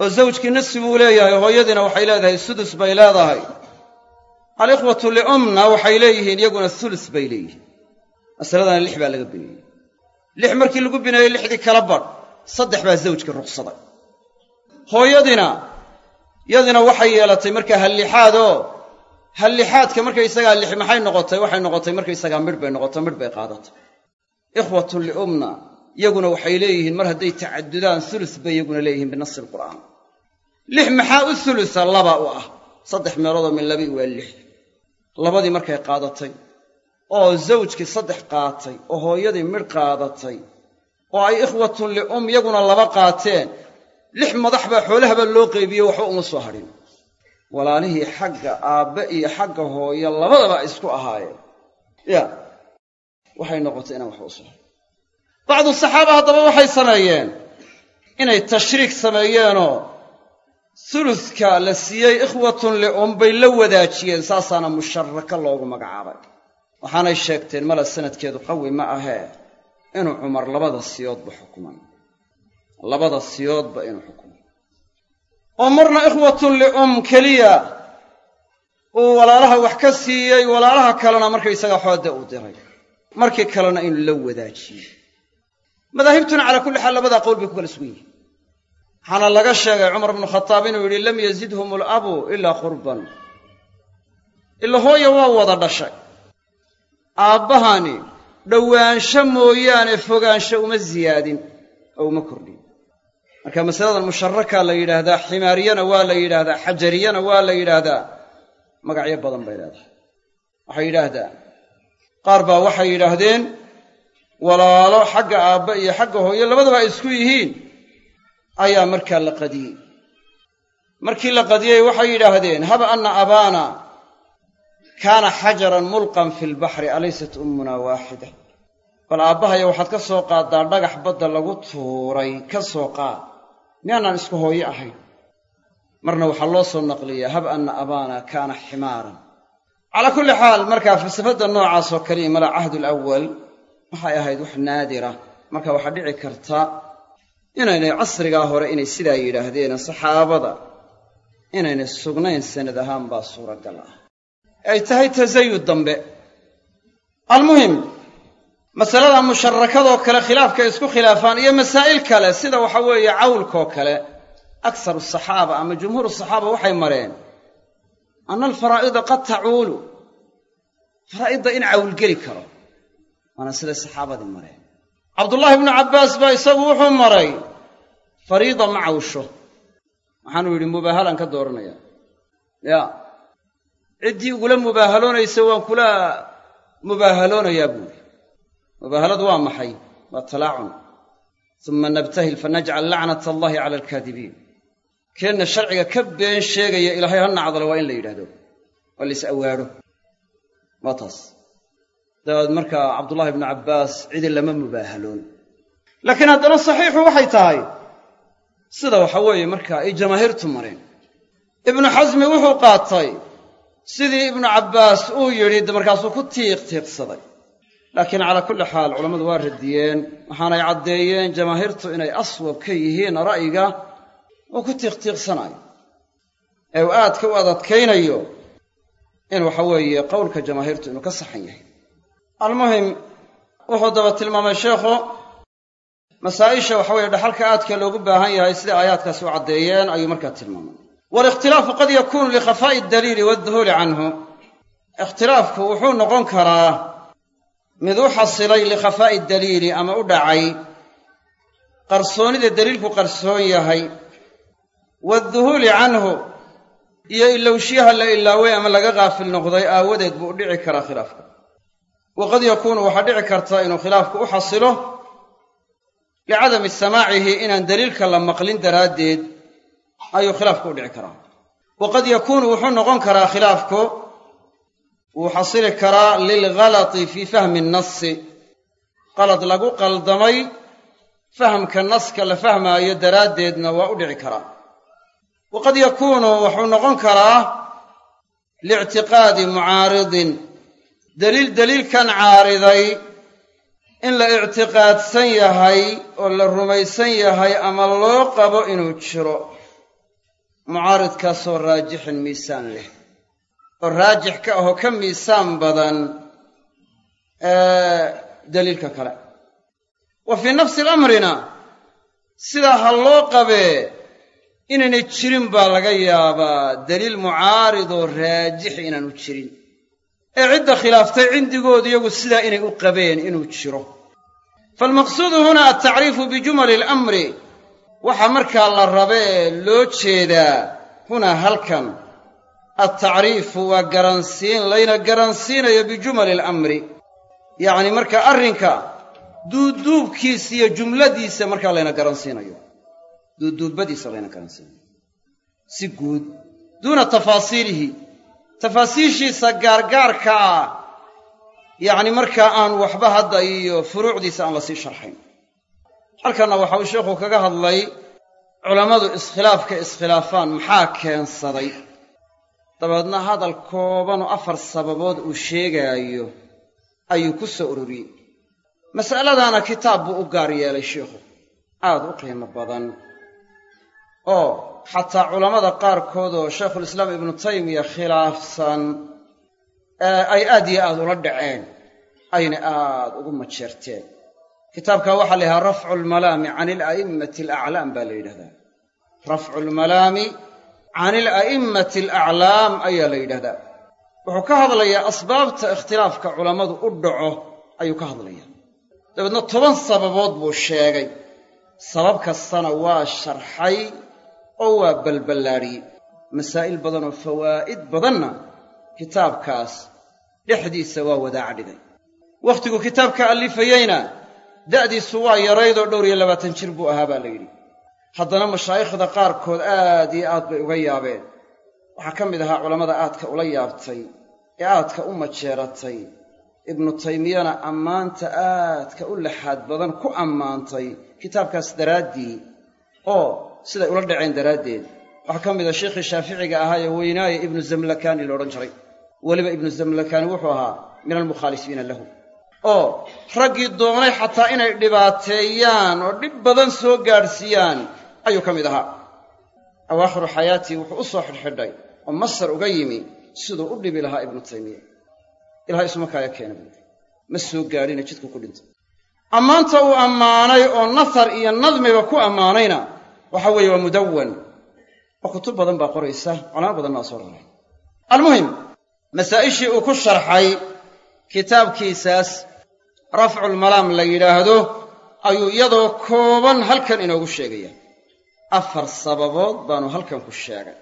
A: Oo zawjkii nisfi buu leeyahay hooyadiina waxay leedahay sudus bay leedahay. Alikhwatu liumna waxay leeyihiin iyaguna sulus bay leeyihiin. Masaladana lix baa laga bineeyey lix markii lagu bineeyey lixdii kala badh saddex baa zawjkii ruqsaday hooyadiina yadina waxay yeelatay markaa hallixaadoo hallixaadka markaysagaa lix maxay noqotay? Waxay noqotay markaysagaa midh bay noqotay midh bay qaadatay ikhwatun liumna iyaguna waxay leeyihiin mar hadday tacadudaan sulus bay iyaguna leeyihiin binasi alqur'aan lix maxaa u sulusa laba u ah. Saddex meeloodoo min labii waa lix. Labadii markay qaadatay oo zawjkii saddex qaatay oo hooyadii midh qaadatay oo ay ikhwatun lium iyaguna laba qaateen. Lix madax baa xoolahaba loo qeybiye waxba uma soo hadhin walaalihii xagga aabbe iyo xagga hooyo labadaba isku ahaayeen ya waxay noqotay inaan waxba u soo hadhin bacdu saxaaba haddaba waxay sameeyeen inay tashriik sameeyeenoo suluska la siiyey ikhwatun lium bay la wadaajiyeen saasaana musharaka loogu magacaabay. Waxaanay sheegteen mala sanadkeedu qawi ma ahee inuu cumar labada siyoodba xukumay labada siyoodba inuu xukumay oo marna ikhwatun lium keliya. Uu walaalaha wax ka siiyey walaalaha kalena markaysaga xoodda u diray. Markii kalena inuu la wadaajiyey. Madaahibtuna calaa kulli xaal labadaa qowl bay ku kala sugan yihiin waxaana laga sheegay cumar bnu khataab inuu yidhi lam yazidhum alabu ilaa qurban. Ila hooya waa wada dhashay. Aabbahani dhowaansho mooyaane fogaansho uma ziyaadin oo uma kordhin. Marka masaladan musharakaa la yidhaahdaa ximaariyana waa la yidhaahdaa xajariyana waa la yidhaahdaa magacyo badan bay leedahay. Waxay yidhaahdaa qaar baa waxay yidhaahdeen walaalo xagga aabba iyo xagga hooyo labadaba isku yihiin ayaa markaa la qadiyey. Markii la qadiyey waxay yidhaahdeen hab anna abaana kaana xajaran mulqan fi lbaxri alaysat ummunaa waaxida. Bal aabbahaya waxaad ka soo qaaddaa dhagax badda lagu tuuray ka soo qaad. Miyaanaan isku hooyo ahayn? Marna waxaa loo soo naqliyaa hab anna abaana kaana ximaaran. Calaa kulli xaal markaa falsafadda noocaas oo kaliya mala cahdu alawal waxay ahayd wax naadira. Marka waxaa dhici karta inaynay casrigaa hore inay sidaa yidhaahdeen saxaabada inaynay sugnayn sanad ahaan baa suuragal ah ay tahay tasayud dambe. Almuhim masalada musharakadoo kale khilaafka isku khilaafaan iyo masaa'il kale sida waxa weeye cawlkoo kale aksaru saxaaba ama jumhuuru saxaaba waxay mareen anna alfaraa'ida qad tacuulu. Faraa'idda in cawlgeli karo waana siday saxaabadii mareen. Cabdullaahi ibnu cabbaas baa isagu wuxuu maray fariida ma cawsho. Waxaanuu yidhi mubaahalaan ka dooranaya. Ya ciddii ugula mubaahaloonaysa waan kula mubaahaloonayaa buuri. Mubaahaladu waa maxay? Waa talaacun. Uma nabtahil fanajcal lacnat allahi cala alkaadibiin keenna sharciga ka been sheegaya ilaahay ha nacdalo waa in la yidhahdo waa la is awaadho waa taas. Dabaed markaa cabdullahi ibnu cabbaas cidi lama mubaahaloon laakiin haddana saxiixu waxay tahay. Sida waxa weeye markaa ay jamaahiirtu mareen. Ibnu xasmi wuxuu qaatay sidii ibnu cabbaas uu yidhi markaasuu ku tiiq tiiqsaday. Laakiin calaa kulli xaal culammadu waa radiyeen waxaanay caddeeyeen jamaahiirtu inay aswab ka yihiin ra'yiga uu ku tiiqtiiqsanayo ee uu aadka u adadkaynayo in waxa weeye qowlka jamaahiirtu inuu ka saxan yahay. Almuhim wuxuu daba tilmaamay sheekhu masaa'isha waxa weeye dhaxalka aadka loogu baahan yahay sida aayaadkaasi u caddeeyeen ayuu markaa tilmaamay waalikhtilaafu qad yakuunu likhafaa'i daliili waadduhuuli canhu ikhtilaafku wuxuu noqon karaa mid u xasilay likhafaa'i daliili ama u dhacay. Qarsoonida daliilku qarsoon yahay. Waadduhuuli canhu iyo ilowshiyaha la ilaaway ama laga qaafil noqday aawadeed buu dhici karaa khilaafka. Waqad yakuunu waxaa dhici karta inuu khilaafku u xasilo licadami samaacihi inaan daliilka la maqlin daraaddeed ayuu khilaafku u dhici karaa. Waqad yakuunu wuxuu noqon karaa khilaafku wuu xasili karaa lilghalati fii fahmi nnasi qalad lagu qaldamay fahamka naska la fahmaayo daraaddeedna waa u dhici karaa. Waqad yakuunu wuxuu noqon karaa liictiqaadi mucaaridin. Deliil deliilkan caariday in la ictiqaadsan yahay oo la rumaysan yahay ama loo qabo inuu jiro mucaaridkaasoo raajixin miisaan leh. Oo raajix ka ahoo ka miisaan badan daliilka kale. Wa fii nafsi alamrina sidaa ha loo qabee inaynay jirin baa laga yaabaa deliil mucaaridoo raajix inaanu jirin. Ee cidda khilaaftay cindigoodu iyagu sidaa inay u qabeen inuu jiro. Faalmaqsuudu huna altacriifu bijumali alamri waxaa markaa la rabee loo jeedaa hunaa halkan. Altacriifu waa garansiin layna garansiinayo bijumali alamri. Yacni marka arrinka duuduubkiisa iyo jumladiisa markaa layna garansiinayo. Duuduubbadiisa layna garansiinayo. Si guud duuna tafaasiilihi. Tafaasiishiisa gaargaarka ah. Yacni markaa aan waxba hadda iyo furuucdiisa aan la sii sharxayn halkanna waxa uu sheikhu kaga hadlay culammadu iskhilaafka iskhilaafaan maxaa keensaday? Dabeedna hadal koobanoo afar sababood uu sheegaayo ayuu ku soo ururiyey. Mas'aladaana kitaab buu u gaar yeelay sheikhu. Aad u qiimo badan. Oo xataa culammada qaarkood oo shaykhulislaam ibnu taymiya khilaafsan ay aad iyo aad ula dhaceen ayna aad ugu majeerteen kitaabka waxaa la yidhaha rafcu lmalaami can ila'immati alaclaam baa la yidhahdaa. Rafcu lmalaami can ila'immati alaclaam ayaa la yidhahdaa. Wuxuu ka hadlayaa asbaabta ikhtilaafka culammadu u dhaco ayuu ka hadlayaa. Dabeedna toban sababood buu sheegay. Sabab kastana waa sharxay oo waa balballaadhiyey masaa'il badanoo fawaa'id badanna kitaabkaas dhexdiisa waa wadaaca wakhtigu kitaabka allifayeyna da'diisu waa yaraydoo dhowr iyo labaatan jir buu ahaa baa la yidhi. Haddana mashaayikhda qaarkood aad iyo aad bay uga yaabeen. Waxaa ka mid ahaa culammada aadka ula yaabtay ee aadka u majeeratay. Ibnu taymiyana ammaanta aadka u laxaad badan ku ammaantay kitaabkaas daraaddii oo siday ula dhaceen daraaddeed. Waxaa ka mid a sheikhii shaaficiga ahaa ee weynaaye ibnu zamlakaani la odhan jiray. Weliba ibnu zamlakaani wuxuu ahaa min almukhaalifiina lahu oo raggii doonay xataa inay dhibaateeyaan oo dhib badan soo gaadhsiiyaan ayuu ka mid ahaa. Awaakhiru xayaatii wuxuu u soo xidhxidhay oo masar uga yimi siduu u dhibi lahaa ibnu taymiya ilahay isumakaaya keena buuri ma soo gaadhina jidku ku dhintay ammaanta uu ammaanay oo nasar iyo nadmiba ku ammaanayna waxa weeye waa mudawan oo kutub badan baa qoraysa culamo badanna waa soo raray. Almuhim masaa'ishii uu ku sharxay kitaabkiisaas rafculmalaam la yidhaahdo ayuu iyadoo kooban halkan inoogu sheegaya. Afar sababood baanu halkan ku sheegay.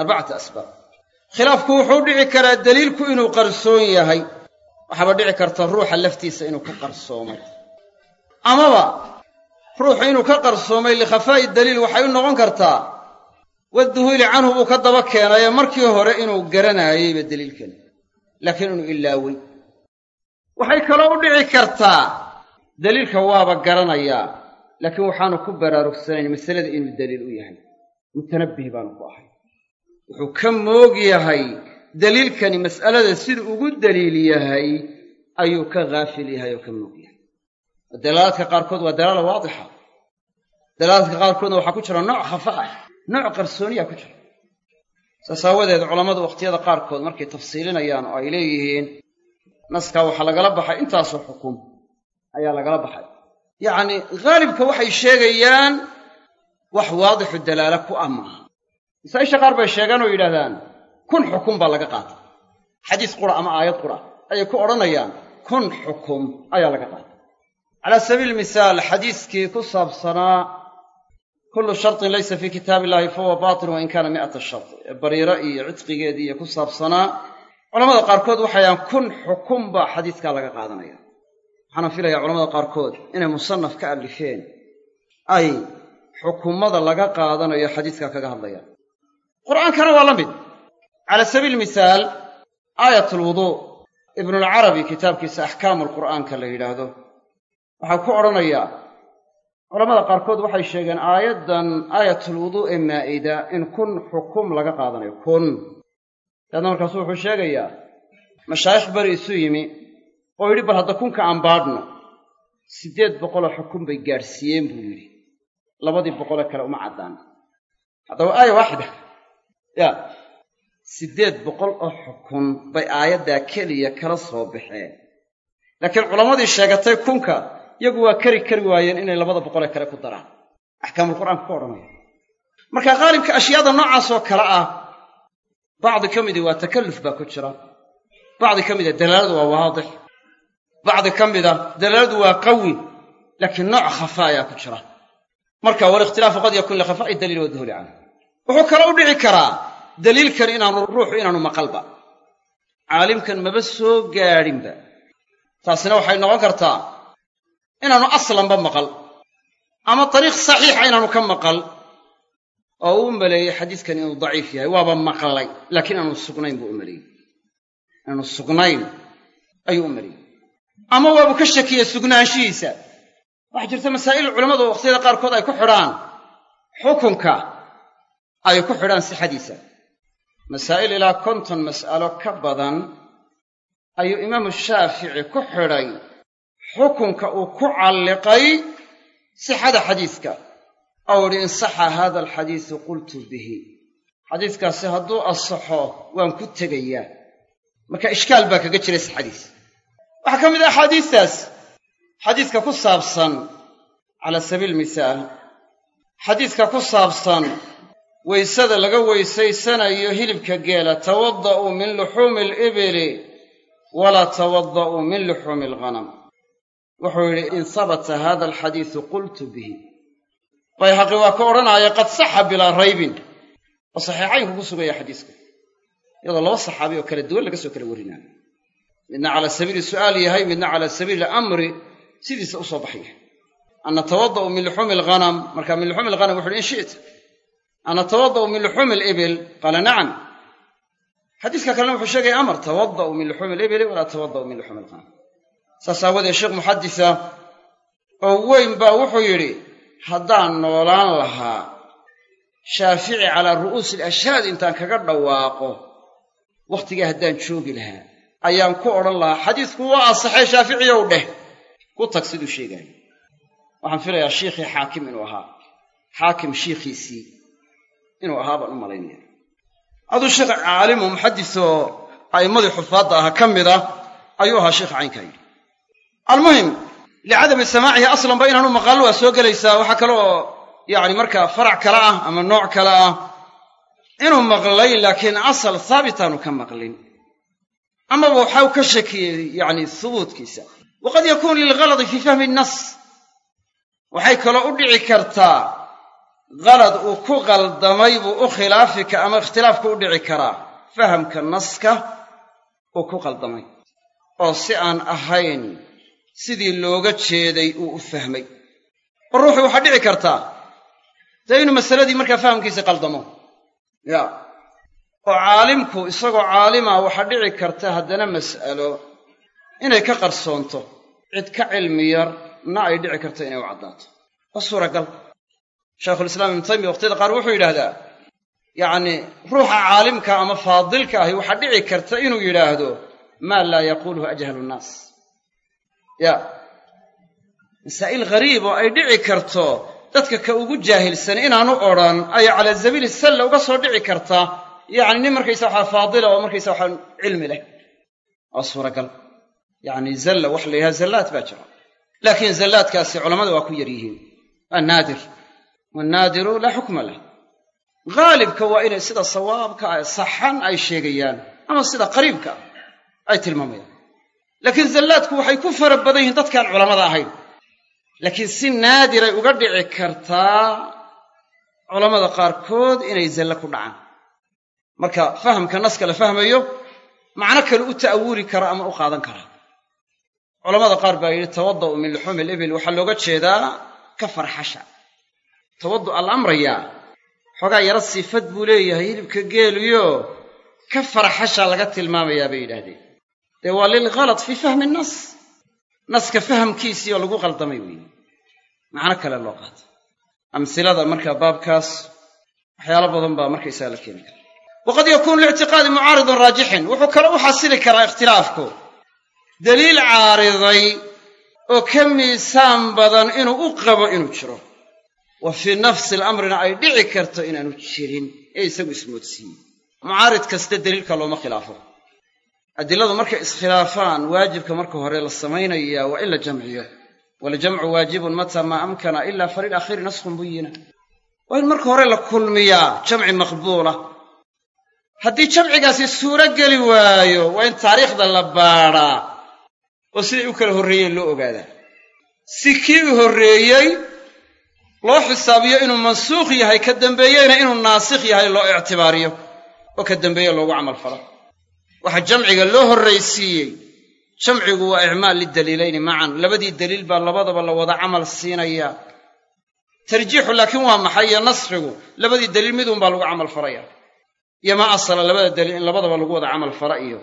A: Arbacata asbaab. Khilaafku wuxuu dhici karaa deliilku inuu qarsoon yahay. Waxaaba dhici karta ruuxa laftiisa inuu ka qarsoomay. Amaba ruuxu inuu ka qarsoomay likhafaa'i daliil waxay u noqon kartaa wadduhuuli canhu buu ka daba keenayee markii hore inuu garanaayeyba deliilkan laakiin inuu ilaawey waxay kaloo u dhici kartaa. Deliilka waaba garanayaa laakiin waxaanu ku baraarugsanayn masalada inuu deliil u yahay. Mutanabbih baanu ku ahay. Wuxuu ka moog yahay deliilkani mas'alada siduu ugu deliil yahay ayuu ka haafil yahay oo ka moog yahay. Dalaalaadka qaarkood waa dalaala waadixa. Dalaalaadka qaarkoodna waxaa ku jira nooc khafa ah nooc qarsooniyaa ku jira. Saas aawadeed culammadu wakhtiyada qaarkood markay tafsiilinayaan oo ay leeyihiin naskaa waxaa lagala baxay intaasoo xukum ayaa lagala baxay. Yacnii haalibka waxay sheegayaan wax waadixu dalaala ku ah maaha. Masaa'isha qaar bay sheegaan oo yidhahdaan kun xukum baa laga qaatay. Xadiis qura ama aayad qura ayay ku odhanayaan kun xukum ayaa laga qaatay. Calaa sabiili misaal xadiiskii ku saabsanaa kullu shartin laysa fii kitaabi illahi fahuwa baatil wain kaana mi'ata shart ee bariiro iyo cidqigeedii iyo ku saabsanaa culamada qaarkood waxayaan kun xukum baa xadiiskaa laga qaadanaya. Waxaana filayaa culamada qaarkood inay musannaf ka allifeen ay xukummada laga qaadanayo xadiiskaa kaga hadlayaan qur'aankana waa la mid. Cala sabiili misaal aayat alwuduu ibnulcarabi kitaabkiisa axkaamu alqur'aanka la yidhaahdo. Waxaa ku odhanayaa culamada qaarkood waxay sheegeen aayaddan aayatulwuduu ee maa'ida in kun xukum laga qaadanayo. Kun daadna markaasu wuxuu sheegayaa mashaayikh beri isu yimi oo yidhi bal hadda kunka aan baadhno siddeed boqoloo xukum bay gaadhsiiyeen buu yidhi. Labadii boqolee kale uma caddaan. Haddaba aaya waaxida. Yaa siddeed boqol oo xukun bay aayaddaa keliya kala soo baxeen. Laakiin culammadii sheegatay kunka iyagu waa kari kari waayeen inay labada boqolee kale ku daraan. Axkaamulqur'aanka ku odhanaya. Marka qaalibka ashyaada noocaasoo kale ah bacdi ka midii waa takalluf baa ku jira. Bacdi ka mida dalaaladu waa waadix. Bacdi ka mida dalaaladu waa qawi laakiin nooc khafa ayaa ku jira. Marka walikhtilaafu qad yakun likhafaa'i daliil waduhuli canhu. Wuxuu kale u dhici karaa daliilkan inaanu ruuxu inaanu maqalba caalimkan maba soo gaadhinba taasina waxay noqon kartaa inaanu aslanba maqal. Ama dariiq saxiixa inaanu ka maqal oo uu u maleeyey xadiiskan inuu daciif yahay waaba maqlay laakiin inaanu sugnayn buu u maleeyey inaanu sugnayn ayuu u maleeyey ama waabu ka shakiyey sugnaanshihiisa. Waxaa jirta masaa'il culammadu wakhtiyada qaarkood ay ku xidhaan xukunka ay ku xidhaan sixadiisa. Masaa'il ilaa konton mas'alo ka badan ayuu imaamu shaafici ku xidhay xukunka uu ku calliqay sixada xadiiska ou idhi in saxa haada alxadiisu qultu bihi. Xadiiskaasi hadduu asaxo waan ku tegayaa. Marka ishkaal baa kaga jiray sixadiis waxaa ka mid ah axaadiistaas xadiiska ku saabsan cala sabiil misaal xadiiska ku saabsan weysada laga weysaysanayo hilibka geela tawadda'uu min luxuumi alibili walaa tawadda'uu min luxuumi alghanam. Wuxuu yidhi in sabata hada alxadiisu qultu bihi bayhaqi waa ka odhanaaya qad saxa bilaa raybin. Oo saxiixaynku ku sugaya xadiiska. Iyadoo laba saxaabi oo kala duwan laga soo kala warinaayo. Midna cala sabiili su'aal yahay midna cala sabiili amri sidiisa u soo baxaya. An natawadda'u min luxuumi alghanam marka min luxuumi alghanam wuxu uhi in shi'ta. An natawadda'u min luxuumi alibil qaala nacam. Xadiiska kalena wuxuu sheegaya amar tawadda'u min luxuumi alibili walaa tawadda'u min luxuumi alghanam saas aawadeed sheekh muxadisa oo weyn baa wuxuu yidhi haddaan noolaan lahaa shaafici calaa ru'uusi alashhaad intaan kaga dhawaaqo wakhtigaa haddaan joogi lahaa ayaan ku odhan lahaa xadiisku waa asaxay shaaficiyow dheh. Ku tag siduu sheegaayo waxaan filayaa shiikhii xaakim inuu ahaa xaakim shiikhiisii inuu ahaa baan u malaynaya. Aduu sheekh caalimu muxadisoo a'immadii xufaadda ahaa ka mid ah ayuu ahaa sheikha caynkaa yidhi almuhim licadami samaacihi aslanba inaanu maqaallo waa soo gelaysaa waxaa kale oo yacni markaa farac kale ah ama nooc kale ah inuu maqlay laakiin asal haabitaanu ka maqlin amaba waxau ka shakiyey yacni hubuudkiisa waqad yakuunu lilghaladi fii fahmi nnas waxay kaloo u dhici kartaa qalad uu ku qaldamay buu u khilaafika ama ikhtilaafku u dhici karaa fahamka naska uu ku qaldamay oo si aan ahayn sidii looga jeeday uu u fahmay. Oo ruuxu waxaa dhici kartaa dee inuu masaladii markaa fahamkiisa qaldamo. Ya. Oo caalimku isagoo caalima waxaa dhici karta haddana mas'alo inay ka qarsoonto. Cid ka cilmi yarna ay dhici karto inay u caddaato. Waa suuragal. Shaykhulislaam ibnu taymiya waqtiyada qaar wuxuu yidhaahdaa yacni ruuxa caalimka ama faadilka ahi waxaa dhici karta inuu yidhaahdo maa laa yaquuluhu ajhalu nnaas ya. Masaa'il ghariib oo ay dhici karto dadka ka ugu jaahilsan inaanu odhan ayaa calaa sabiili salla uga soo dhici karta yacni nin markaysa waxaa faadila oo markaysa waxaa cilmi leh. Waa suuragal. Yacni zalla waxa la yidhaha zallaad baa jira. Laakiin zallaadkaasi culammada waa ku yar yihiin. Waa naadir. Waannaadiru laa xukma lah. Haalibka waa inay sida sawaabka saxan ay sheegayaan ama sida qariibka ah ay tilmaamayaan laakiin zallaadku waxay ku fara badan yihiin dadkaan culammada ahayn. Laakiin si naadiray uga dhici kartaa culammada qaarkood inay zalle ku dhacaan. Marka fahamka naska la fahmayo macno kale u ta'awuli kara ama u qaadan kara. Culamada qaar baa yidhi tawadda'u min luxuumi libil waxaa looga jeedaa ka farxasha. Tawaddu'a la amrayaa xoogaa yaro sifad buu leeyahay hilibka geeliyo ka farxasha laga tilmaamayaa bay yidhaahdeen dee waa lilghalat fii fahmi nas naska fahamkiisii oo lagu qaldamay weeye. Macno kale loo qaata amhilada markaa baabkaas waxyaalo badan baa markaysaga la keeni kara waqad yakuunu lictiqaadi mucaaridun raajixin. Wuxuu kale u xasili karaa ikhtilaafku. Daliil caariday oo ka miisaan badan inuu u qabo inuu jiro. Wa fii nafsi alamrina ay dhici karto inaanu jirin. Ee isagu ismoodsiiyey mucaarid kaste daliilka looma khilaafo adiladu markay iskhilaafaan waajibka marka hore la samaynayaa waa in la jamciyo. Waljamcu waajibun mata maa amkana ila falilakhiiri naskhun buyina. Waa in marka hore la kulmiyaa jamci maqbuula. Haddii jamcigaasi suuro geli waayo waa in taariikhda la baadhaa oo siday u kala horreeyeen loo ogaadaa. Si kii u horreeyey loo xisaabiyo inuu mansuukh yahay ka dambeeyeyna inuu naasikh yahay loo ictibaariyo. Oo ka dambeeye loogu camal falo waxaa jamciga loo horraysiiyey. Jamcigu waa icmaal lidaliilayni macan. Labadii daliil baa labadaba la wada camal siinayaa tarjiixu laakiin waa maxay iyo naskhigu labadii daliil midunbaa lagu camal falaya iyo maa asala labada daliil in labadaba lagu wada camal fala iyo.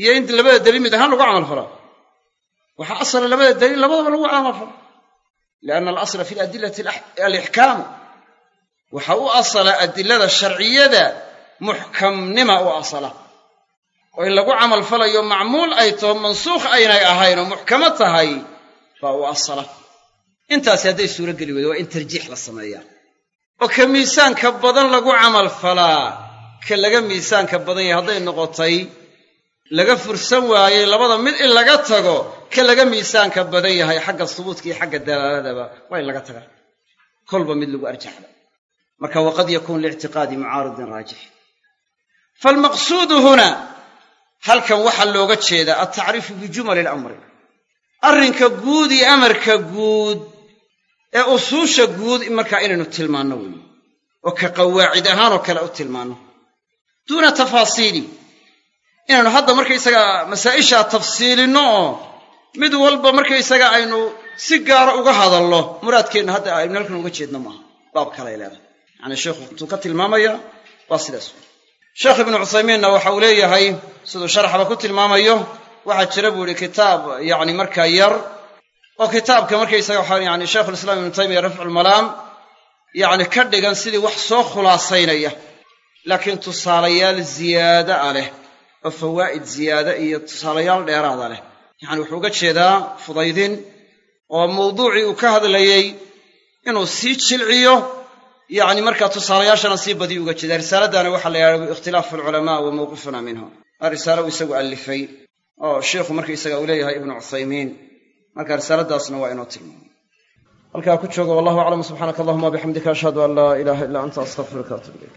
A: Iyo in labada daliil mid ahaan lagu camal fala waxaa asala labada daliil labadaba lagu camal fala lianna alasla fi ladilati alixkaamu waxa u asala adilada sharciyada muxkamnima u asala oo in lagu camal falayo macmuul ay taho mansuukh aynay ahayn oo muxkamo tahay baa u asala intaasi hadday suuro geli weydo waa in tarjiix la sameeyaa. Oo ka miisaanka badan lagu camal falaa ka laga miisaanka badan yahay hadday noqotay laga fursan waayey labada mid in laga tago ka laga miisaanka badan yahay xagga subuudka iyo xagga dalaaladaba waa in laga tagaa kolba mid lagu arjaxda marka waqad yakuun liictiqaadi mucaaridin raajix. Faalmaqsuudu huna halkan waxaa looga jeedaa altacriifu bijumali alamri. Arrinka guud iyo amarka guud ee usuusha guud markaa inaynu tilmaanno weeye oo ka qawaacid ahaanoo kale u tilmaanno. Duuna tafaasiili. Inaynu hadda markaysaga masaa'ishaa tafsiilinno oo mid walba markaysaga aynu si gaara uga hadallo muraadkeennu hadda aynu halkan uga jeedno maaha. Baab kalay leedahay. Yacanii sheikhu intuu ka tilmaamaya waa sidaas sheekh ibnu cuthaymiinna waxa uu leeyahay siduu sharxaba ku tilmaamayo waxaa jira buu ihi kitaab yacni markaa yar oo kitaabka markaysaga waxaa yani shaykhulislaam ibnu taymiya rafculmalaam yacni ka dhigan sidii wax soo khulaasaynaya laakiin tusaalayaal ziyaada a leh oo fawaa'id ziyaada iyo tusaalayaal dheeraada leh. Yacani wuxuu uga jeedaa fudaydin oo mawduucii uu ka hadlayey inuu sii jilciyo yacni markaa tusaalayaashana sii badiyu uga jeeda risaaladdaana waxaa la yidhahda ikhtilaafu alculamaa wa mawqifuna minhum waa risaalo uu isagu allifay oo sheikhu markaysaga uu leeyahay ibnu cuthaymiin. Marka risaaladaasna waa inoo tilmaamay. Halkaa ku jooga wallahu aclam subxaanaka allahuma wabixamdika ashhadu an laa ilaaha illa anta astaqfiruka atub ilayk